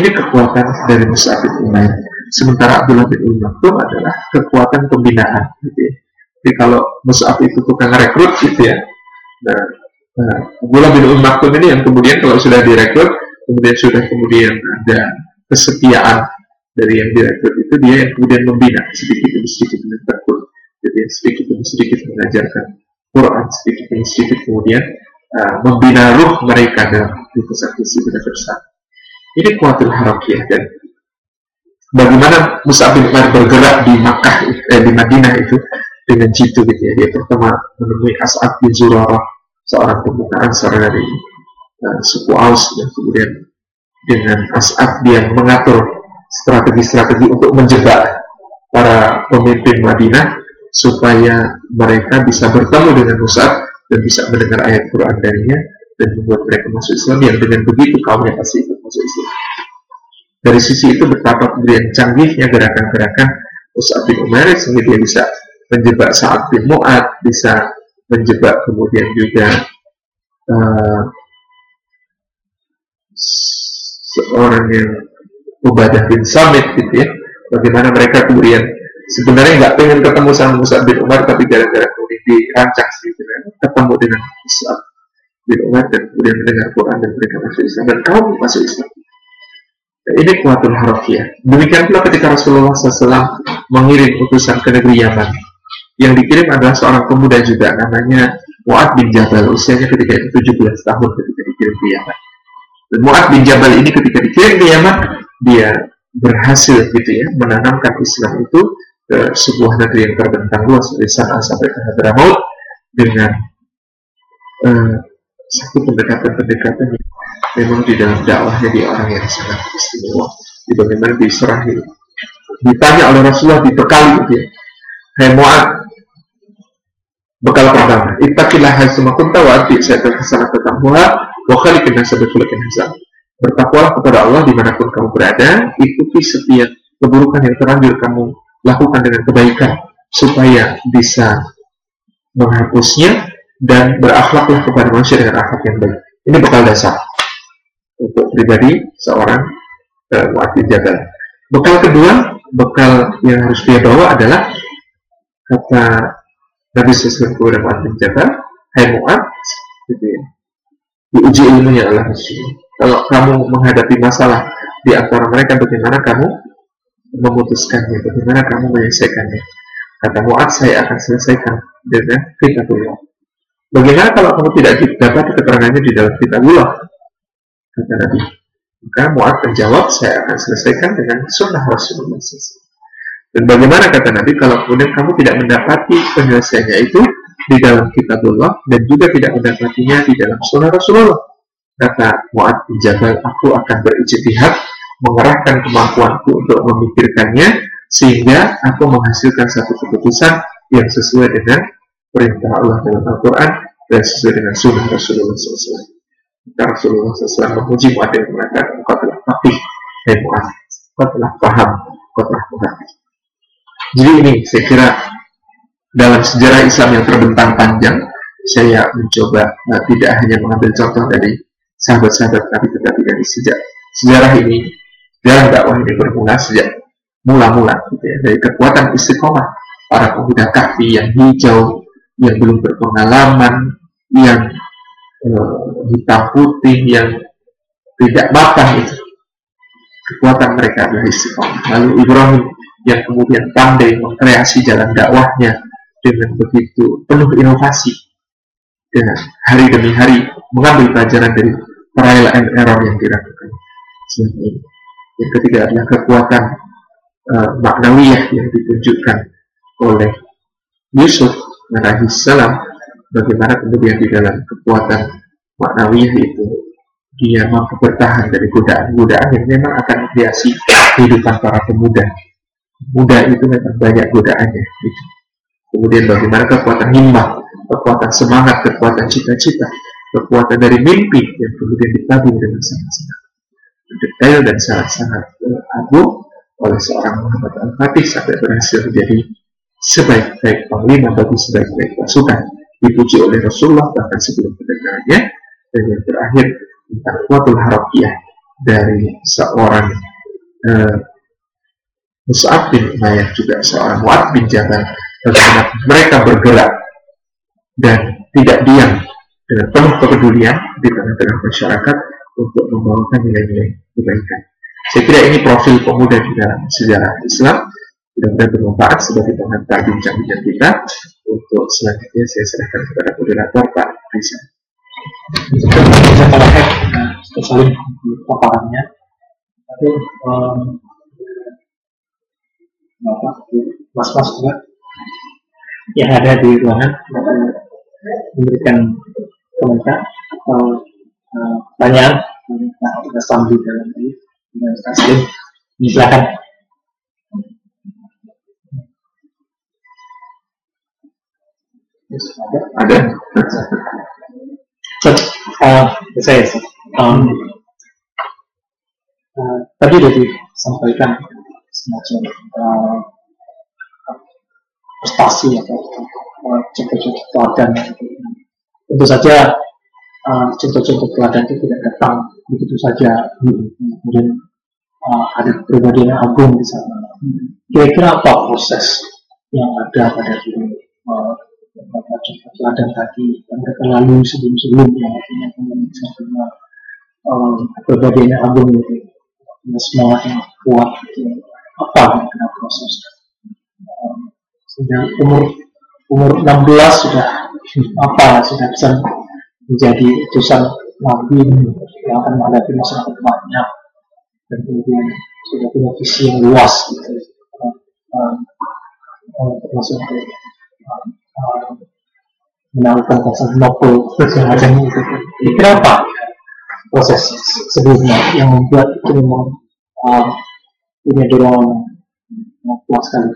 Ini kekuatan dari Mus'ab bin Umair. Sementara Abdullah bin Umm Maktum adalah kekuatan pembinaan. Gitu ya. Jadi kalau Mus'ab itu tukang rekrut gitu ya. Nah, nah Abdullah bin Umm ini yang kemudian kalau sudah direkrut, kemudian sudah kemudian ada kesetiaan dari yang direkrut itu dia yang kemudian membina sedikit demi sedikit dengan tekun. Jadi sedikit demi sedikit mengajarkan Quran sedikit demi sedikit kemudian uh, membina ruh mereka dalam visi besar. Ini kuatul harakiyah dan bagaimana Musa bin Umar bergerak di Makkah eh, di Madinah itu dengan jitu gitu ya. Dia pertama menemui As'ad bin Zurarah seorang pemuka Ansar dari uh, suku Aus dan kemudian dengan As'ad dia mengatur strategi-strategi untuk menjebak para pemimpin Madinah supaya mereka bisa bertemu dengan Musa dan bisa mendengar ayat Quran darinya dan membuat mereka masuk Islam yang dengan begitu kaumnya pasti ikut masuk Islam. Dari sisi itu betapa kemudian canggihnya gerakan-gerakan Mus'ab bin Umar sehingga dia bisa menjebak saat bin Mu'ad, bisa menjebak kemudian juga uh, seorang yang Ubadah bin Samit gitu ya. Bagaimana mereka kemudian sebenarnya nggak pengen ketemu sama Musa bin Umar tapi gara-gara kemudian dirancang gitu kan. Ketemu dengan Musa bin Umar dan kemudian mendengar Quran dan mereka masuk Islam dan kaum masuk Islam. Nah, ini kuatul harfiah. Demikian pula ketika Rasulullah SAW mengirim utusan ke negeri Yaman yang dikirim adalah seorang pemuda juga namanya Mu'ad bin Jabal. Usianya ketika itu 17 tahun ketika dikirim ke Yaman. Dan Mu'ad bin Jabal ini ketika dikirim ke Yaman dia berhasil gitu ya menanamkan Islam itu ke sebuah negeri yang terbentang luas dari sana sampai ke Hadramaut dengan uh, satu pendekatan-pendekatan yang memang di dalam dakwahnya dia orang yang sangat istimewa di bagaimana diserahi ditanya oleh Rasulullah dibekali gitu ya. Hai Mu'ad bekal pertama ittaqilah haitsuma kunta wa ati sa'atal hasanata tamhuha wa khaliqin nasa bi khuluqin Bertakwalah kepada Allah di mana pun kamu berada, ikuti setiap keburukan yang terlanjur kamu lakukan dengan kebaikan, supaya bisa menghapusnya dan berakhlaklah kepada manusia dengan akhlak yang baik. Ini bekal dasar untuk pribadi seorang uh, muadzin jabal. Bekal kedua, bekal yang harus dia bawa adalah kata Nabi Sallallahu kepada muadzin jabal, Hai Mu'ad, gitu ya. diuji ilmunya Rasul kalau kamu menghadapi masalah di antara mereka, bagaimana kamu memutuskannya, bagaimana kamu menyelesaikannya. Kata Mu'ad, saya akan selesaikan dengan kitabullah. Bagaimana kalau kamu tidak dapat keterangannya di dalam kitabullah? Kata Nabi. Maka Mu'ad menjawab, saya akan selesaikan dengan sunnah Rasulullah. Dan bagaimana kata Nabi, kalau kemudian kamu tidak mendapati penyelesaiannya itu di dalam kitabullah dan juga tidak mendapatinya di dalam sunnah Rasulullah Kata Mu'ad bin Jabal, aku akan berijtihad mengerahkan kemampuanku untuk memikirkannya sehingga aku menghasilkan satu keputusan yang sesuai dengan perintah Allah dalam Al-Quran dan sesuai dengan sunnah Rasulullah SAW. Rasulullah SAW memuji Mu'ad dan mengatakan, engkau telah fakih, hai Mu'ad, telah paham, engkau telah mengerti. Jadi ini saya kira dalam sejarah Islam yang terbentang panjang, saya mencoba uh, tidak hanya mengambil contoh dari sahabat-sahabat Nabi tetapi dari sejak sejarah ini sejarah dakwah ini bermula sejak mula-mula gitu ya, dari kekuatan istiqomah para pemuda kafi yang hijau yang belum berpengalaman yang uh, hitam putih yang tidak matang itu. Kekuatan mereka adalah istiqomah. Lalu Ibrahim yang kemudian pandai mengkreasi jalan dakwahnya dengan begitu penuh inovasi dan hari demi hari mengambil pelajaran dari trial and error yang dilakukan selama ini. Yang ketiga adalah kekuatan uh, maknawiyah yang ditunjukkan oleh Yusuf salam bagaimana kemudian di dalam kekuatan maknawiyah itu dia mampu bertahan dari godaan-godaan yang memang akan menghiasi kehidupan para pemuda. Muda itu memang banyak godaannya. Gitu. Kemudian bagaimana kekuatan himmah, kekuatan semangat, kekuatan cita-cita kekuatan dari mimpi yang kemudian ditabung dengan sangat-sangat detail dan sangat-sangat agung oleh seorang Muhammad Al-Fatih sampai berhasil menjadi sebaik-baik panglima bagi sebaik-baik pasukan dipuji oleh Rasulullah bahkan sebelum kedengarannya dan yang terakhir tentang kuatul harakiyah dari seorang uh, Mus'ab bin Umayyah juga seorang Mu'ad bin Jabal bagaimana mereka bergerak dan tidak diam dengan penuh kepedulian di tengah-tengah masyarakat untuk membawakan nilai-nilai kebaikan. Saya kira ini profil pemuda di dalam sejarah Islam mudah-mudahan bermanfaat sebagai pengantar bincang-bincang kita untuk selanjutnya saya serahkan kepada moderator Pak Rizal.
Saya terakhir kita saling paparannya. Tapi um, mas-mas juga yang ada di ruangan memberikan komentar atau uh, pertanyaan nah, kita sambut dalam ini. Dengan saling silakan.
Ada?
So, uh, saya um, uh, tadi sudah disampaikan semacam uh, prestasi atau contoh-contoh teladan tentu saja contoh-contoh teladan itu tidak datang begitu saja. Kemudian uh, ada pribadi yang agung di sana. Kira-kira apa proses yang ada pada diri uh, contoh teladan tadi yang mereka lalui sebelum-sebelumnya artinya misalnya uh, pribadi yang agung itu? Semangat yang kuat itu apa? Yang proses sudah umur umur 16 sudah. Apa sudah bisa menjadi utusan nabi yang akan menghadapi masyarakat banyak dan kemudian sudah punya visi yang luas gitu. Termasuk uh, menawarkan konsep novel semacam itu. Kenapa? Proses sebelumnya yang membuat itu memang uh, punya dorongan sekali.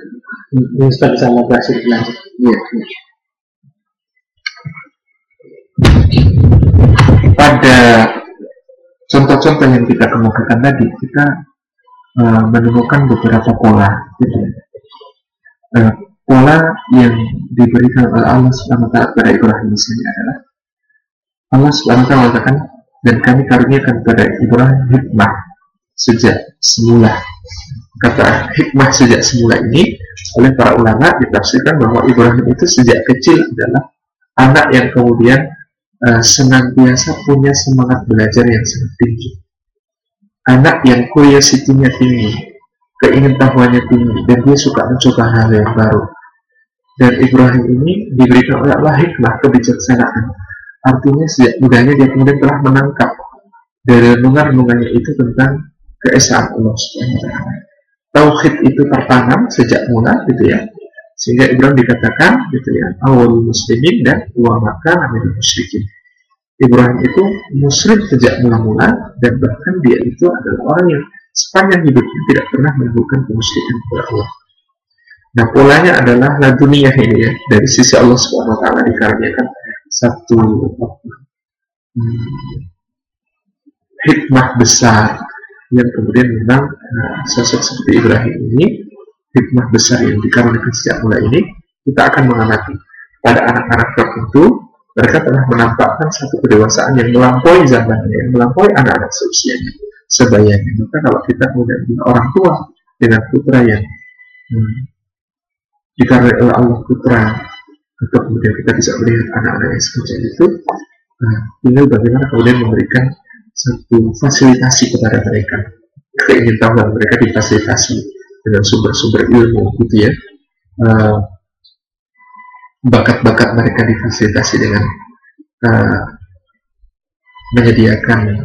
Ini sudah bisa berhasil berlanjut. Iya.
Pada contoh-contoh yang kita kemukakan tadi, kita uh, menemukan beberapa pola. Gitu. Uh, pola yang diberikan oleh Allah Subhanahu wa kepada Ibrahim misalnya adalah Allah Subhanahu wa mengatakan dan kami karuniakan kepada Ibrahim hikmah sejak semula kata hikmah sejak semula ini oleh para ulama ditafsirkan bahwa Ibrahim itu sejak kecil adalah anak yang kemudian uh, senantiasa punya semangat belajar yang sangat tinggi. Anak yang curiosity-nya tinggi keingintahuannya tinggi dan dia suka mencoba hal yang baru. Dan Ibrahim ini diberikan oleh Allah hikmah kebijaksanaan. Artinya sejak mudanya dia kemudian telah menangkap dari renungan-renungannya itu tentang keesaan Allah Subhanahu. Tauhid itu tertanam sejak mula gitu ya. Sehingga Ibrahim dikatakan gitu ya, awal muslimin dan wa maka musyrikin. Ibrahim itu muslim sejak mula-mula dan bahkan dia itu adalah orang yang sepanjang hidupnya tidak pernah melakukan kemusyrikan kepada Allah. Nah polanya adalah la dunia ini ya dari sisi Allah Subhanahu Wa Taala satu hmm, hikmah besar yang kemudian memang uh, sosok seperti Ibrahim ini hikmah besar yang dikaruniakan sejak mulai ini kita akan mengamati pada anak-anak tertentu mereka telah menampakkan satu kedewasaan yang melampaui zamannya, yang melampaui anak-anak seusianya, sebayanya. Maka kalau kita kemudian orang tua dengan putra yang hmm, dikarenai oleh Allah putra, atau kemudian kita bisa melihat anak-anak yang semacam itu, nah, tinggal bagaimana kemudian memberikan satu fasilitasi kepada mereka. Keingintahuan mereka difasilitasi dengan sumber-sumber ilmu gitu ya. Bakat bakat-bakat mereka difasilitasi dengan uh, menyediakan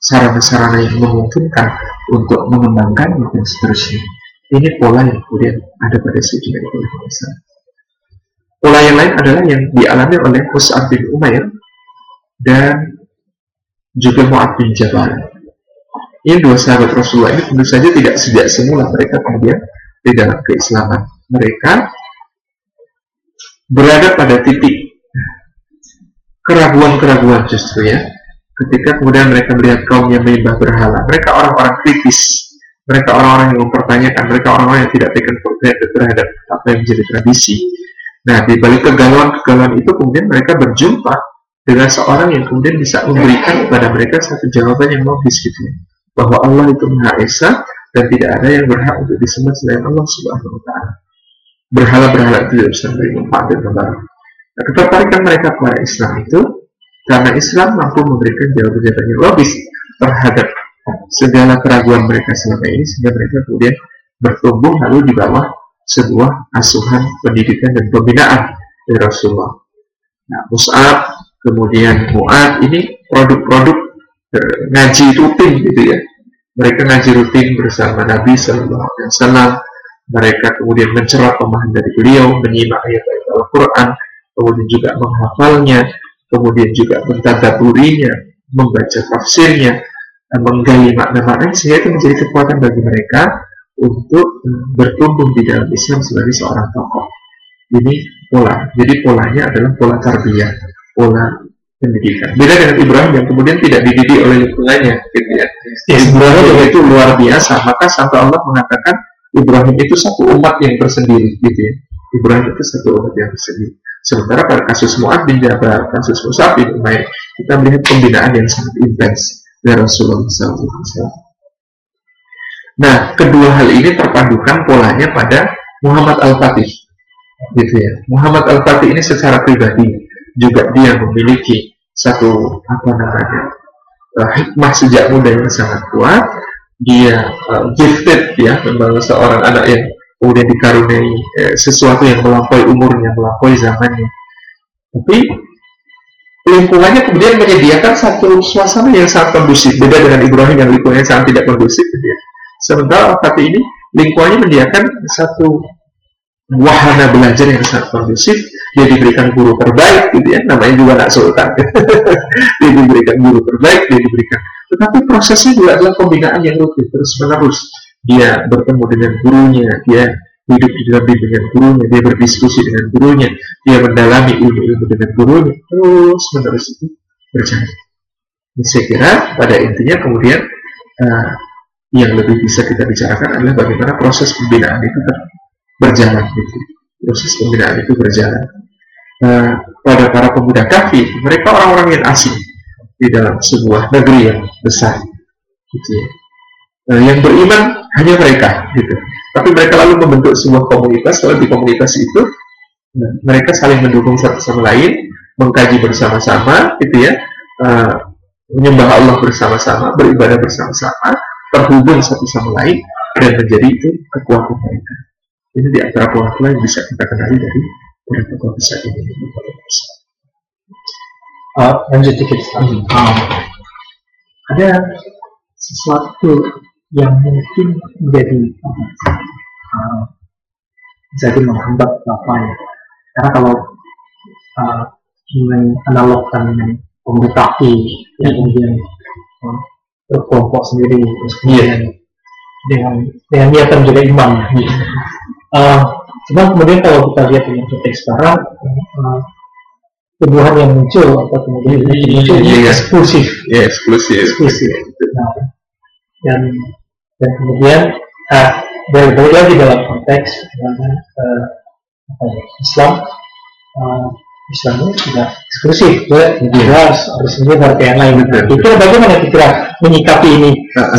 sarana-sarana yang memungkinkan untuk mengembangkan dan seterusnya. Ini pola yang kemudian ada pada segi itu pola yang lain adalah yang dialami oleh Mus'ab bin Umair dan juga Mu'ad bin Jabal. Ini dua sahabat Rasulullah ini tentu saja tidak sejak semula mereka kemudian di dalam keislaman. Mereka berada pada titik keraguan-keraguan justru ya. Ketika kemudian mereka melihat kaum yang menyembah berhala, mereka orang-orang kritis, mereka orang-orang yang mempertanyakan, mereka orang-orang yang tidak taken for terhadap apa yang menjadi tradisi. Nah, di balik kegalauan-kegalauan itu kemudian mereka berjumpa dengan seorang yang kemudian bisa memberikan kepada mereka satu jawaban yang logis gitu ya. bahwa Allah itu Maha Esa dan tidak ada yang berhak untuk disembah selain Allah Subhanahu wa taala. Berhala-berhala itu tidak bisa memberi manfaat dan kebahagiaan. Nah, ketertarikan mereka kepada Islam itu karena Islam mampu memberikan jawaban-jawaban yang logis terhadap segala keraguan mereka selama ini sehingga mereka kemudian bertumbuh lalu di bawah sebuah asuhan pendidikan dan pembinaan dari Rasulullah. Nah, Mus'ab, kemudian Mu'ad, ini produk-produk ngaji rutin gitu ya. Mereka ngaji rutin bersama Nabi Sallallahu Alaihi Wasallam. Mereka kemudian mencerap pemahaman dari beliau, menyimak ayat-ayat Al-Quran, kemudian juga menghafalnya, kemudian juga mentadaburinya, membaca tafsirnya, menggali makna-makna sehingga itu menjadi kekuatan bagi mereka untuk bertumbuh di dalam Islam sebagai seorang tokoh. Ini pola. Jadi polanya adalah pola tarbiyah, pola pendidikan. Beda dengan Ibrahim yang kemudian tidak dididik oleh lingkungannya, gitu ya. ya Ibrahim itu luar biasa. Maka sampai Allah mengatakan Ibrahim itu satu umat yang tersendiri, gitu ya. Ibrahim itu satu umat yang tersendiri. Sementara pada kasus Mu'ad bin Jabal, kasus Musab bin Umair, kita melihat pembinaan yang sangat intens dari Rasulullah SAW. Nah, kedua hal ini terpadukan polanya pada Muhammad Al-Fatih. Gitu ya. Muhammad Al-Fatih ini secara pribadi juga dia memiliki satu apa namanya uh, hikmah sejak muda yang sangat kuat. Dia uh, gifted ya, memang seorang anak yang kemudian dikaruniai eh, sesuatu yang melampaui umurnya, melampaui zamannya. Tapi lingkungannya kemudian menyediakan satu suasana yang sangat kondusif. Beda dengan Ibrahim yang lingkungannya sangat tidak kondusif. Gitu ya Sementara Al-Fatih ini lingkungannya menyediakan satu wahana belajar yang sangat kondusif. Dia diberikan guru terbaik, gitu ya. Namanya juga anak sultan. *laughs* dia diberikan guru terbaik, dia diberikan. Tetapi prosesnya juga adalah pembinaan yang rutin terus menerus. Dia bertemu dengan gurunya, dia hidup di dalam bimbingan gurunya, dia berdiskusi dengan gurunya, dia mendalami ilmu-ilmu dengan gurunya, terus menerus itu berjalan. Saya kira pada intinya kemudian uh, yang lebih bisa kita bicarakan adalah bagaimana proses pembinaan itu berjalan gitu. proses pembinaan itu berjalan nah, pada para pemuda kafir mereka orang-orang yang asing di dalam sebuah negeri yang besar gitu ya. nah, yang beriman hanya mereka gitu tapi mereka lalu membentuk sebuah komunitas kalau di komunitas itu nah, mereka saling mendukung satu sama lain mengkaji bersama-sama gitu ya uh, menyembah Allah bersama-sama beribadah bersama-sama terhubung satu sama lain dan menjadi itu kekuatan mereka. Ini di antara pola-pola yang bisa kita kenali dari para tokoh besar ini.
Uh, lanjut dikit. Um, ada sesuatu yang mungkin menjadi uh, jadi menghambat apa ya? Karena kalau uh, menganalogkan dengan komunikasi yang kemudian uh, berkelompok sendiri terus kemudian dengan dengan niatan juga iman uh, cuma kemudian kalau kita lihat dengan konteks sekarang uh, tuduhan yang muncul atau kemudian
ini muncul
ini eksklusif.
Ya eksklusif.
Eksklusif. Nah, dan dan kemudian uh, dari lagi dalam konteks uh, apa ya, Islam. Uh, Islam ini sudah eksklusif, ya, jelas harus menyebar ke yang lain. Betul. Itu bagaimana kita menyikapi ini,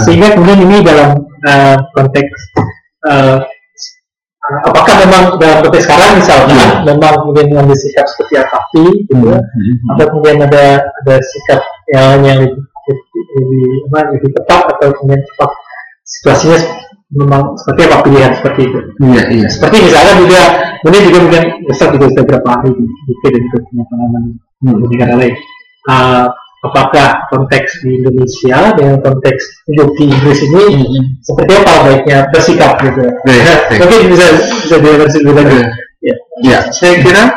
sehingga kemudian ini dalam uh, konteks uh, apakah memang dalam konteks sekarang misalnya hmm. memang kemudian mengambil sikap seperti tapi gitu ya, hmm. atau kemudian ada ada sikap yang yang lebih, lebih, lebih, lebih tepat atau kemudian tepat situasinya memang seperti apa pilihan seperti itu.
Iya, iya.
Seperti misalnya juga, kemudian juga mungkin besar juga sudah berapa hari di UK dan juga punya pengalaman hmm. di negara lain. Uh, apakah konteks di Indonesia dengan konteks hidup di Inggris ini hmm. seperti apa baiknya bersikap gitu? Ya, mungkin bisa bisa diversi.
Ya. ya. ya, saya kira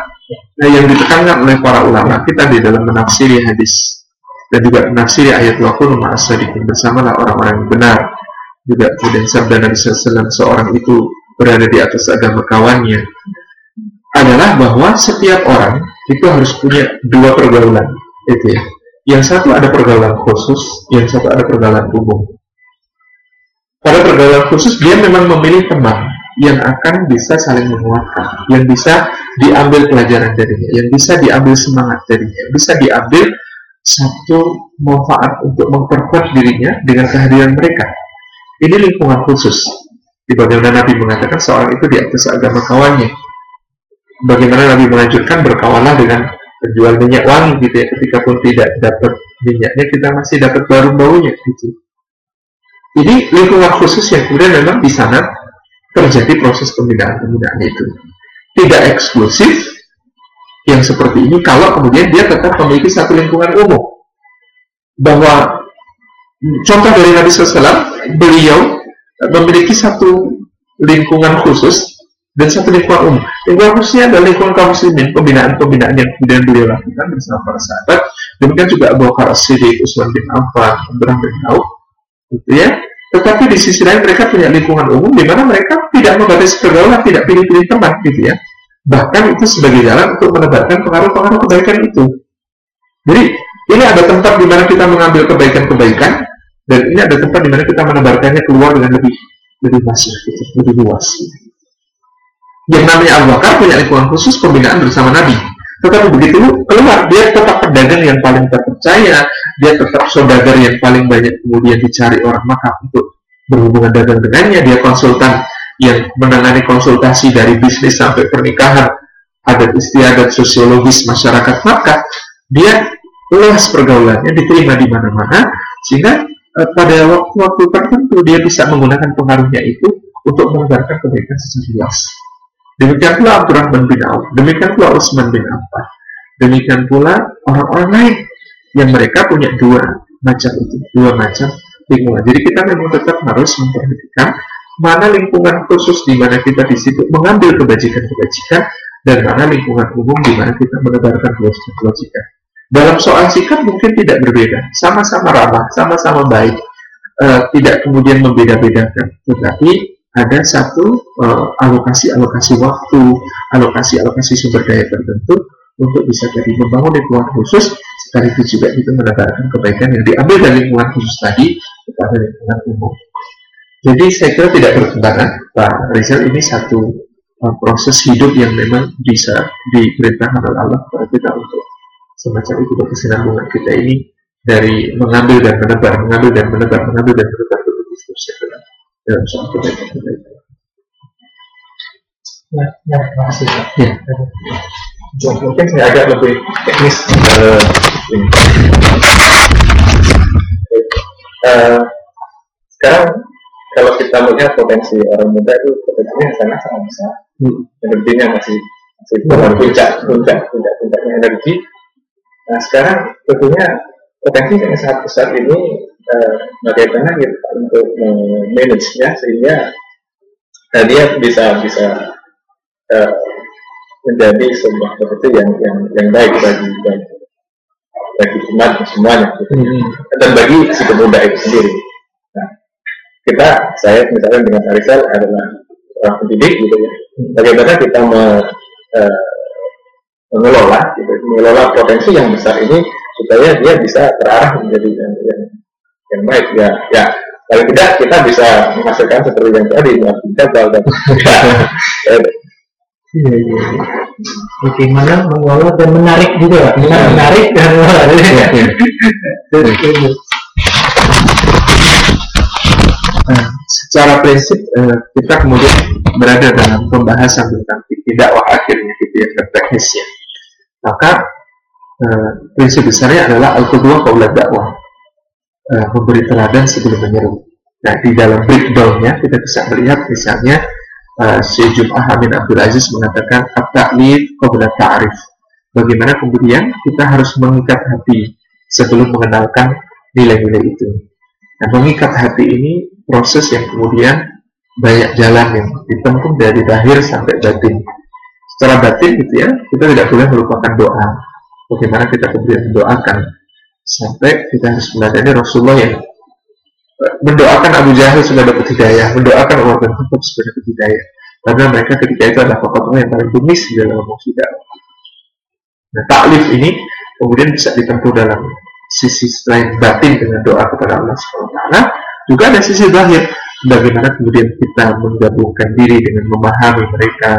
nah, yang ditekankan oleh para ulama kita di dalam menafsiri hadis dan juga menafsiri ayat wakul ma'asadikin bersamalah orang-orang yang benar juga kemudian sabda Nabi SAW seorang itu berada di atas agama kawannya adalah bahwa setiap orang itu harus punya dua pergaulan itu ya yang satu ada pergaulan khusus yang satu ada pergaulan umum pada pergaulan khusus dia memang memilih teman yang akan bisa saling menguatkan, yang bisa diambil pelajaran darinya, yang bisa diambil semangat darinya, yang bisa diambil satu manfaat untuk memperkuat dirinya dengan kehadiran mereka. Ini lingkungan khusus. Di bagaimana Nabi mengatakan seorang itu di atas agama kawannya. Bagaimana Nabi menganjurkan berkawanlah dengan penjual minyak wangi gitu ya. Ketika pun tidak dapat minyaknya, kita masih dapat baru baunya gitu. Jadi lingkungan khusus yang kemudian memang di sana terjadi proses pembinaan-pembinaan itu. Tidak eksklusif yang seperti ini kalau kemudian dia tetap memiliki satu lingkungan umum. Bahwa contoh dari Nabi SAW, beliau memiliki satu lingkungan khusus dan satu lingkungan umum. Lingkungan khususnya adalah lingkungan kaum muslimin, pembinaan-pembinaan yang kemudian beliau lakukan bersama para sahabat. Demikian juga Abu Bakar As-Siddiq, Usman bin Affan, Abdurrahman bin Auf, gitu ya. Tetapi di sisi lain mereka punya lingkungan umum di mana mereka tidak membatasi pergaulan, tidak pilih-pilih teman gitu ya. Bahkan itu sebagai jalan untuk menebarkan pengaruh-pengaruh kebaikan itu. Jadi ini ada tempat di mana kita mengambil kebaikan-kebaikan dan ini ada tempat di mana kita menebarkannya keluar dengan lebih lebih masif, gitu, lebih luas. Yang namanya Abu Bakar punya lingkungan khusus pembinaan bersama Nabi. Tetapi begitu keluar, dia tetap pedagang yang paling terpercaya, dia tetap saudagar yang paling banyak kemudian dicari orang Makkah untuk berhubungan dagang dengannya, dia konsultan yang menangani konsultasi dari bisnis sampai pernikahan, adat istiadat sosiologis masyarakat Makkah, dia luas pergaulannya, diterima di mana-mana, sehingga eh, pada waktu-waktu tertentu dia bisa menggunakan pengaruhnya itu untuk menebarkan kebaikan secara luas. Demikian pula Abdurrahman bin Auf, demikian pula Utsman bin Affan, demikian pula orang-orang lain yang mereka punya dua macam itu, dua macam lingkungan. Jadi kita memang tetap harus memperhatikan mana lingkungan khusus di mana kita di situ mengambil kebajikan-kebajikan dan mana lingkungan umum di mana kita menebarkan kebajikan. Dalam soal sikap mungkin tidak berbeda, sama-sama ramah, sama-sama baik, uh, tidak kemudian membeda-bedakan, tetapi ada satu uh, alokasi-alokasi waktu, alokasi-alokasi sumber daya tertentu untuk bisa jadi membangun lingkungan khusus sekaligus juga itu menebarkan kebaikan yang diambil dari lingkungan khusus tadi kepada lingkungan umum. Jadi saya kira tidak bertentangan Pak Rizal ini satu uh, proses hidup yang memang bisa diperintahkan oleh Allah kepada kita untuk semacam itu kesinambungan kita ini dari mengambil dan menebar, mengambil dan menebar, mengambil dan menebar begitu seterusnya Ya,
Ya, ya, terima kasih.
Ya. Mungkin saya agak lebih teknis uh, ini. Uh, sekarang kalau kita melihat potensi orang muda itu potensinya sangat sangat besar. Hmm. Energinya masih masih hmm. puncak, puncak, puncak, puncaknya energi. Nah sekarang tentunya potensi yang sangat besar ini uh, bagaimana kita untuk manage-nya sehingga uh, dia bisa bisa uh, menjadi sebuah sesuatu yang yang yang baik bagi bagi, bagi umat semuanya gitu. hmm. dan bagi si pemuda itu sendiri. Nah, kita saya misalnya dengan Arisal adalah orang pendidik gitu ya. Bagaimana kita me, uh, mengelola gitu, mengelola potensi yang besar ini supaya dia bisa terarah menjadi yang, yang yang baik ya ya paling tidak kita bisa menghasilkan seperti yang tadi ya kita dan *laughs*
Iya, iya, iya. Bagaimana mengelola dan menarik juga, ya. menarik dan menarik. Iya, iya.
Nah, secara prinsip eh, kita kemudian berada dalam pembahasan tentang tidak wah akhirnya gitu ya teknisnya. Maka eh, prinsip besarnya adalah al-qudwah kaulat dakwah uh, memberi teladan sebelum menyeru. Nah, di dalam breakdownnya kita bisa melihat misalnya uh, Syekh Jum'ah Amin Abdul Aziz mengatakan at-ta'lif qabla ta'rif. Bagaimana kemudian kita harus mengikat hati sebelum mengenalkan nilai-nilai itu. Nah, mengikat hati ini proses yang kemudian banyak jalan yang ditempuh dari lahir sampai batin. Secara batin gitu ya, kita tidak boleh melupakan doa. Bagaimana kita kemudian mendoakan sampai kita harus meladani Rasulullah yang mendoakan Abu Jahal sudah dapat hidayah, mendoakan Umar bin Khattab sudah dapat hidayah. Karena mereka ketika itu adalah tokoh yang paling kumis di dalam maksiat. Nah, taklif ini kemudian bisa ditempuh dalam sisi selain batin dengan doa kepada Allah SWT, juga ada sisi zahir. bagaimana kemudian kita menggabungkan diri dengan memahami mereka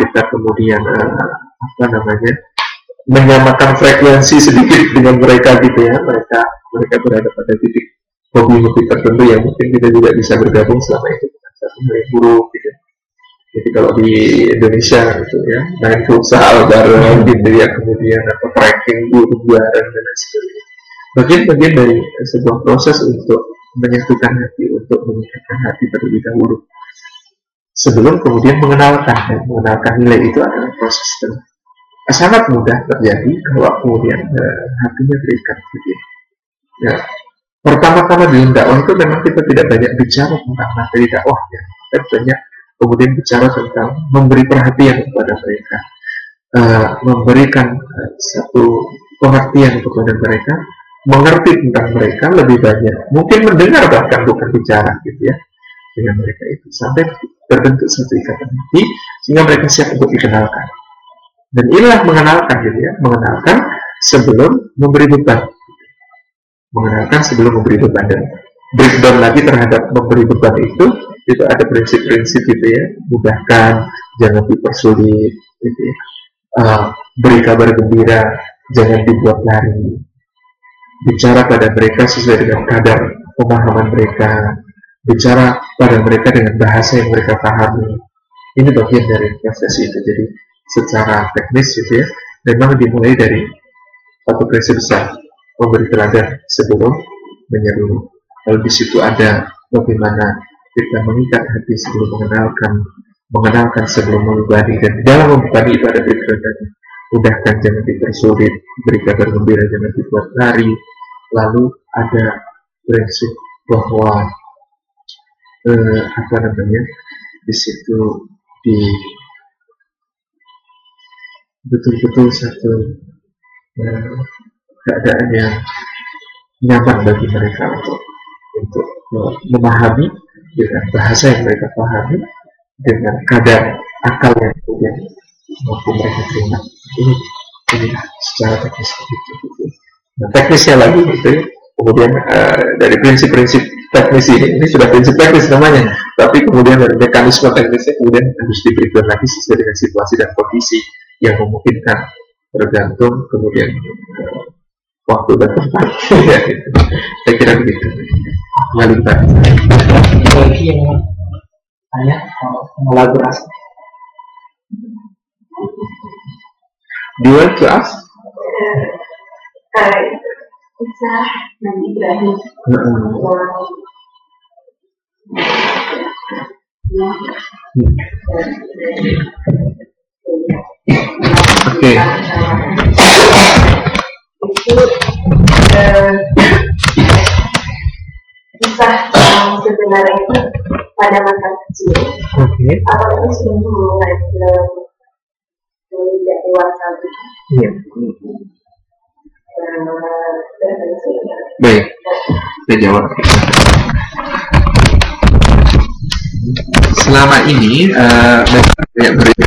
kita kemudian uh, apa namanya menyamakan frekuensi sedikit dengan mereka gitu ya. Mereka mereka berada pada titik hobi-hobi tertentu yang mungkin kita juga bisa bergabung selama itu satu hari buruk gitu. Jadi kalau di Indonesia gitu ya main futsal bareng gitu ya kemudian apa trekking burung bareng dan lain sebagainya. Bagian-bagian dari sebuah proses untuk menyatukan hati untuk meningkatkan hati terlebih dahulu. Sebelum kemudian mengenalkan dan mengenalkan nilai itu adalah proses yang sangat mudah terjadi kalau kemudian uh, hatinya terikat gitu ya. Pertama-tama di dakwah itu memang kita tidak banyak bicara tentang materi dakwah ya. Kita banyak kemudian bicara tentang memberi perhatian kepada mereka uh, memberikan uh, satu pengertian kepada mereka mengerti tentang mereka lebih banyak. Mungkin mendengar bahkan bukan bicara gitu ya dengan mereka itu. Sampai terbentuk satu ikatan hati sehingga mereka siap untuk dikenalkan dan inilah mengenalkan gitu ya mengenalkan sebelum memberi beban. Mengenalkan sebelum memberi beban. Dan breakdown lagi terhadap memberi beban itu itu ada prinsip-prinsip gitu ya mudahkan jangan dipersulit gitu ya. Uh, beri kabar gembira jangan dibuat lari. Bicara pada mereka sesuai dengan kadar pemahaman mereka. Bicara pada mereka dengan bahasa yang mereka pahami. Ini bagian dari proses itu. Jadi secara teknis gitu ya memang dimulai dari satu prinsip besar memberi teladan sebelum menyeru. Lalu di situ ada bagaimana kita mengikat hati sebelum mengenalkan mengenalkan sebelum membebani dan dalam membebani itu ada teladan mudahkan jangan dipersulit beri kabar gembira jangan dibuat lari. Lalu ada prinsip bahwa eh, apa namanya di situ di betul-betul satu uh, keadaan yang nyaman bagi mereka untuk untuk memahami dengan bahasa yang mereka pahami dengan kadar akal yang kemudian mampu mereka terima. Ini ini secara teknis itu nah, teknisnya lagi gitu ya. kemudian uh, dari prinsip-prinsip teknis ini ini sudah prinsip teknis namanya. Tapi kemudian dari mekanisme teknisnya kemudian harus diberikan lagi sesuai dengan situasi dan kondisi yang memungkinkan. Tergantung kemudian uh, waktu dan tempat. *laughs* Ya, gitu. saya kira begitu. Kembali
lagi yang tanya mengelaborasi
Do you want to ask?
Nabi Ibrahim
Oke.
Itu eh, kisah yang sebenarnya itu pada masa kecil.
Oke.
Apa itu sudah mulai dalam tidak dewasa gitu.
Iya.
Eh.
Baik. Saya jawab. Selama ini uh, banyak berita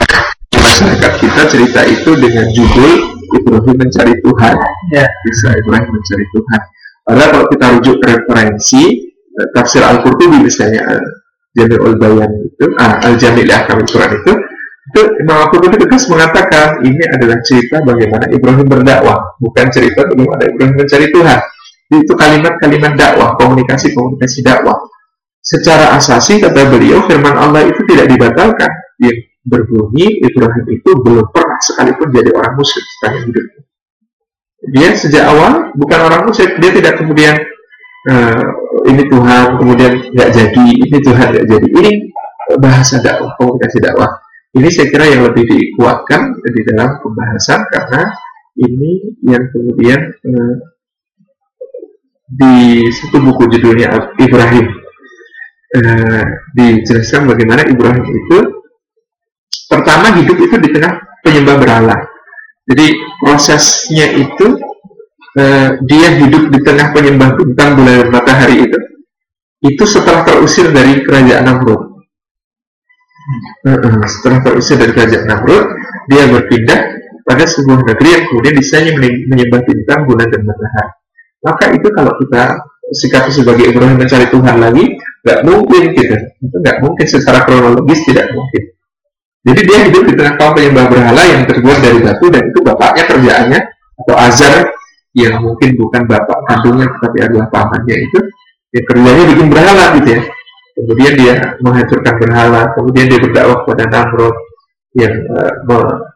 masyarakat kita cerita itu dengan judul Ibrahim mencari Tuhan.
ya
Kisah Ibrahim mencari Tuhan. Padahal kalau kita rujuk ke referensi eh, tafsir Al-Qurtubi misalnya eh, Jami'ul Bayan itu, ah, Al-Jami' li Ahkamil Quran itu, itu Imam Al-Qurtubi tegas mengatakan ini adalah cerita bagaimana Ibrahim berdakwah, bukan cerita bagaimana Ibrahim mencari Tuhan. Itu kalimat-kalimat dakwah, komunikasi-komunikasi dakwah. Secara asasi kata beliau firman Allah itu tidak dibatalkan. Yang berbunyi Ibrahim itu belum pernah sekalipun jadi orang musyrik sepanjang hidupnya. Dia sejak awal bukan orang musyrik, dia tidak kemudian eh, ini Tuhan kemudian nggak jadi, ini Tuhan nggak jadi. Ini bahasa dakwah, komunikasi dakwah. Ini saya kira yang lebih dikuatkan di dalam pembahasan karena ini yang kemudian eh, di satu buku judulnya Ibrahim eh, dijelaskan bagaimana Ibrahim itu pertama hidup itu di tengah penyembah berhala. Jadi prosesnya itu eh, dia hidup di tengah penyembah bintang, bulan dan matahari itu. Itu setelah terusir dari kerajaan Namrud. Eh, setelah terusir dari kerajaan Namrud, dia berpindah pada sebuah negeri yang kemudian bisanya menyembah bintang, bulan dan matahari. Maka itu kalau kita sikapi sebagai Ibrahim mencari Tuhan lagi, nggak mungkin gitu itu nggak mungkin secara kronologis tidak mungkin jadi dia hidup di tengah kaum penyembah berhala yang terbuat dari batu dan itu bapaknya kerjaannya atau azar yang mungkin bukan bapak kandungnya tetapi adalah pamannya itu ya kerjanya bikin berhala gitu ya. Kemudian dia menghancurkan berhala kemudian dia berdakwah kepada Namrud yang uh,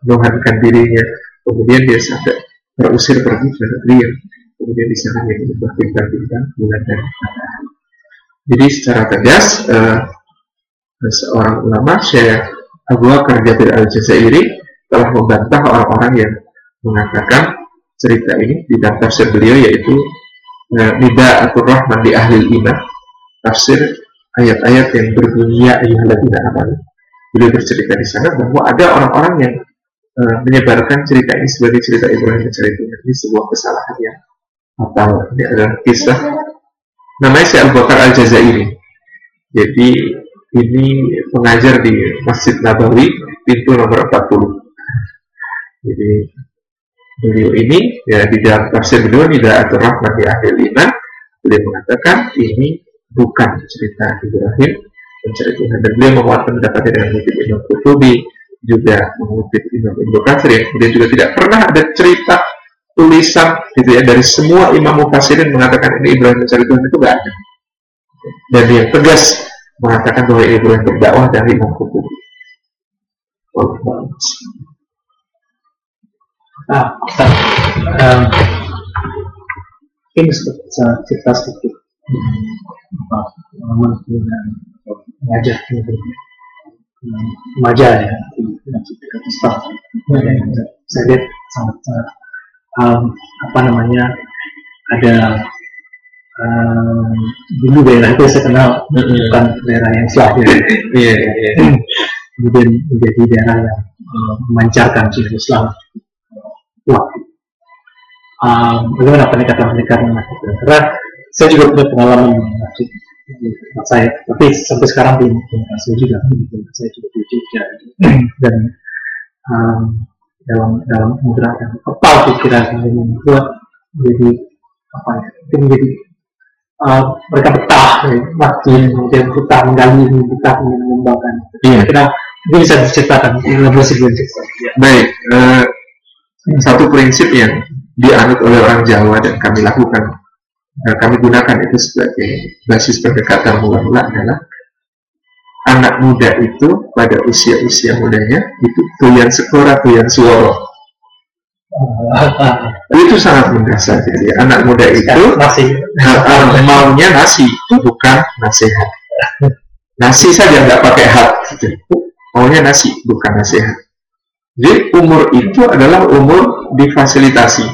menuhankan dirinya. Kemudian dia sampai terusir pergi ke negeri yang kemudian di sana dia menyembah bintang-bintang bulan dan matahari jadi secara tegas uh, seorang ulama Syekh Abu Bakar Jabir al-Jazairi telah membantah orang-orang yang mengatakan cerita ini di dalam tafsir yaitu Nida Atur Rahman di Ahli Iman tafsir ayat-ayat yang berbunyi ya ayyuhalladzina amanu. Beliau bercerita di sana bahwa ada orang-orang yang uh, menyebarkan cerita ini sebagai cerita Ibrahim mencari Tuhan ini sebuah kesalahan yang fatal. Ini adalah kisah namanya si Abu Bakar Al Jazairi jadi ini pengajar di Masjid Nabawi pintu nomor 40 jadi beliau ini ya di dalam tafsir beliau tidak atur rahmat di akhir iman beliau mengatakan ini bukan cerita Ibrahim mencari Tuhan. Dan beliau menguatkan pendapatnya dengan mengutip Imam Qurtubi juga mengutip Imam Ibnu Katsir. Yang kemudian juga tidak pernah ada cerita tulisan gitu ya dari semua Imam Mufassirin mengatakan ini Ibrahim mencari itu tidak ada. Dan dia tegas mengatakan bahwa Ibrahim berdakwah dari Qurtubi
Ah, um, ini cerita sedikit. Pengalaman dengan mengajar remaja ya di Pakistan saya lihat sangat sangat um, apa namanya ada um, dulu daerah itu saya kenal bukan daerah yang Islam ya.
Iya, iya.
kemudian menjadi daerah yang um, memancarkan ciri Islam. Wah. Um, bagaimana pendekatan-pendekatan karena saya juga punya pengalaman masjid saya tapi sampai sekarang belum berhasil juga. Saya juga di Jogja. Dan um, dalam dalam mudra yang kepal pikiran yang membuat menjadi apa ya itu menjadi uh, mereka betah makin kemudian betah menggali betah mengembangkan
iya.
kira ini bisa diceritakan ini bisa diceritakan
baik uh, satu prinsip yang dianut oleh orang Jawa dan kami lakukan Nah, kami gunakan itu sebagai basis pendekatan mula-mula adalah anak muda itu pada usia-usia mudanya itu doyan sekora, doyan suara. *laughs* itu sangat mendasar jadi anak muda itu
nasi
maunya nasi bukan nasihat. Nasi saja nggak pakai hat maunya nasi bukan nasihat. Jadi umur itu adalah umur difasilitasi.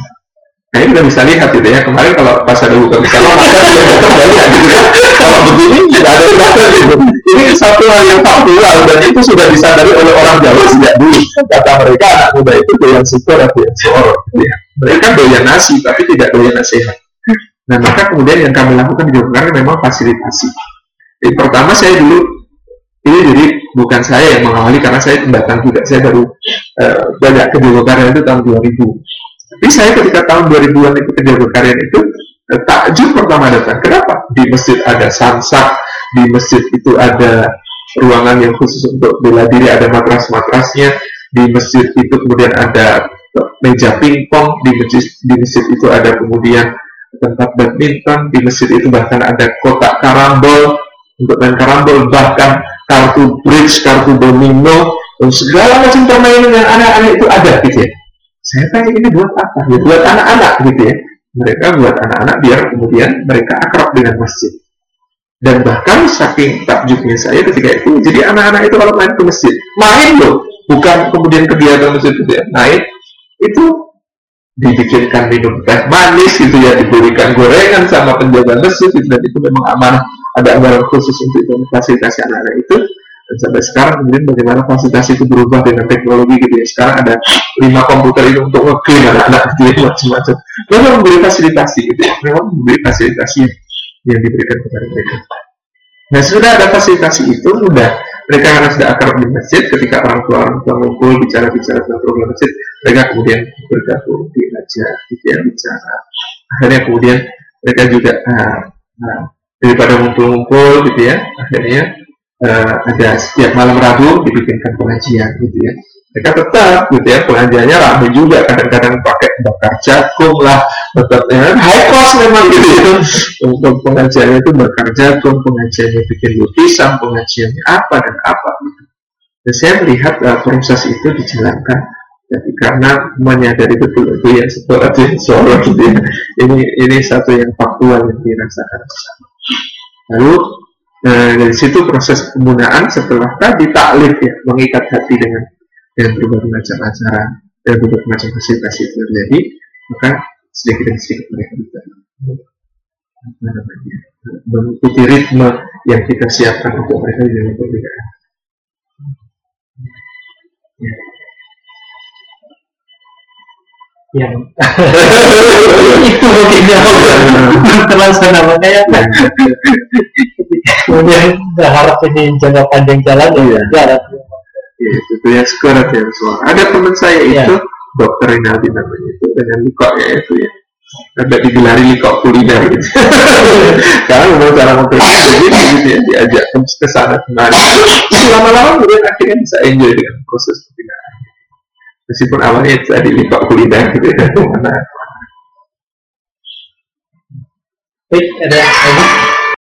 Nah ini udah bisa lihat gitu ya. Kemarin kalau pas ada buka *laughs* banyak gitu ya. Kalau begini tidak ada. Ini satu hal yang faktual dan itu sudah disadari oleh orang Jawa sejak dulu. Kata mereka anak muda itu doyan syukur atau doyan seorang. Ya. Mereka doyan nasi tapi tidak doyan nasihat. Nah maka kemudian yang kami lakukan di Yogyakarta memang fasilitasi. Jadi pertama saya dulu ini jadi bukan saya yang mengawali karena saya pendatang juga. Saya baru uh, banyak ke Yogyakarta itu tahun 2000 tapi saya ketika tahun 2000-an itu kerja berkarya itu eh, takjub pertama datang. Kenapa? Di masjid ada sansak, di masjid itu ada ruangan yang khusus untuk bela diri, ada matras-matrasnya, di masjid itu kemudian ada meja pingpong, di masjid di masjid itu ada kemudian tempat badminton, di masjid itu bahkan ada kotak karambol untuk main karambol, bahkan kartu bridge, kartu domino, dan segala macam permainan yang aneh-aneh itu ada gitu ya. Saya tanya ini buat apa? Ya buat anak-anak gitu ya. Mereka buat anak-anak biar kemudian mereka akrab dengan masjid. Dan bahkan saking takjubnya saya ketika itu, jadi anak-anak itu kalau main ke masjid, main loh, bukan kemudian kegiatan masjid itu main, itu dibikinkan minum teh manis gitu ya, diberikan gorengan sama penjaga masjid gitu, dan itu memang amanah ada anggaran khusus untuk itu anak-anak itu. Dan sampai sekarang kemudian bagaimana fasilitas itu berubah dengan teknologi gitu ya. Sekarang ada lima komputer itu untuk ngeclean anak-anak gitu ya macam-macam. Memang memberi fasilitasi gitu ya memang memberi fasilitasi. yang diberikan kepada mereka. Nah sudah ada fasilitasi itu mudah mereka karena sudah akrab di masjid ketika orang tua orang tua ngumpul bicara-bicara tentang program masjid mereka kemudian bergabung diajak gitu ya bicara. Akhirnya kemudian mereka juga uh, uh, daripada ngumpul-ngumpul gitu ya akhirnya uh, ada setiap malam Rabu dibikinkan pengajian gitu ya mereka tetap gitu ya pengajiannya ramai juga. Kadang-kadang pakai bakar jagung lah tetap ya, high cost memang gitu ya. Untuk pengajiannya itu bakar jagung pengajiannya bikin lukisan pengajiannya apa dan apa. Gitu dan saya melihat uh, proses itu dijalankan. Jadi karena menyadari betul itu ya setelah solo gitu ya. Ini ini satu yang faktual yang dirasakan lalu uh, dari situ proses penggunaan setelah tadi taklif ya mengikat hati dengan dan berbagai macam acara dan berbagai macam fasilitas itu. Terjadi maka sedikit demi sedikit mereka bisa namanya? Mengikuti ritme yang kita siapkan untuk mereka di dalam pernikahan.
Ya. Yang *laughs* itu mungkin yang *laughs* terlaksana makanya kemudian berharap ini jangka panjang jalan ya, ya
ya, itu yang sekurat yang soal ada teman saya ya. itu dokter Rinaldi namanya itu dengan likoknya itu ya. Ada digelari likok kuliner gitu. *laughs* Karena memang cara memperbaiki jadi gitu ya diajak ke sana kemari. Lama-lama kemudian akhirnya bisa enjoy dengan proses pembinaan. Meskipun awalnya tadi likok kuliner gitu ya *laughs* mana?
Baik, ada lagi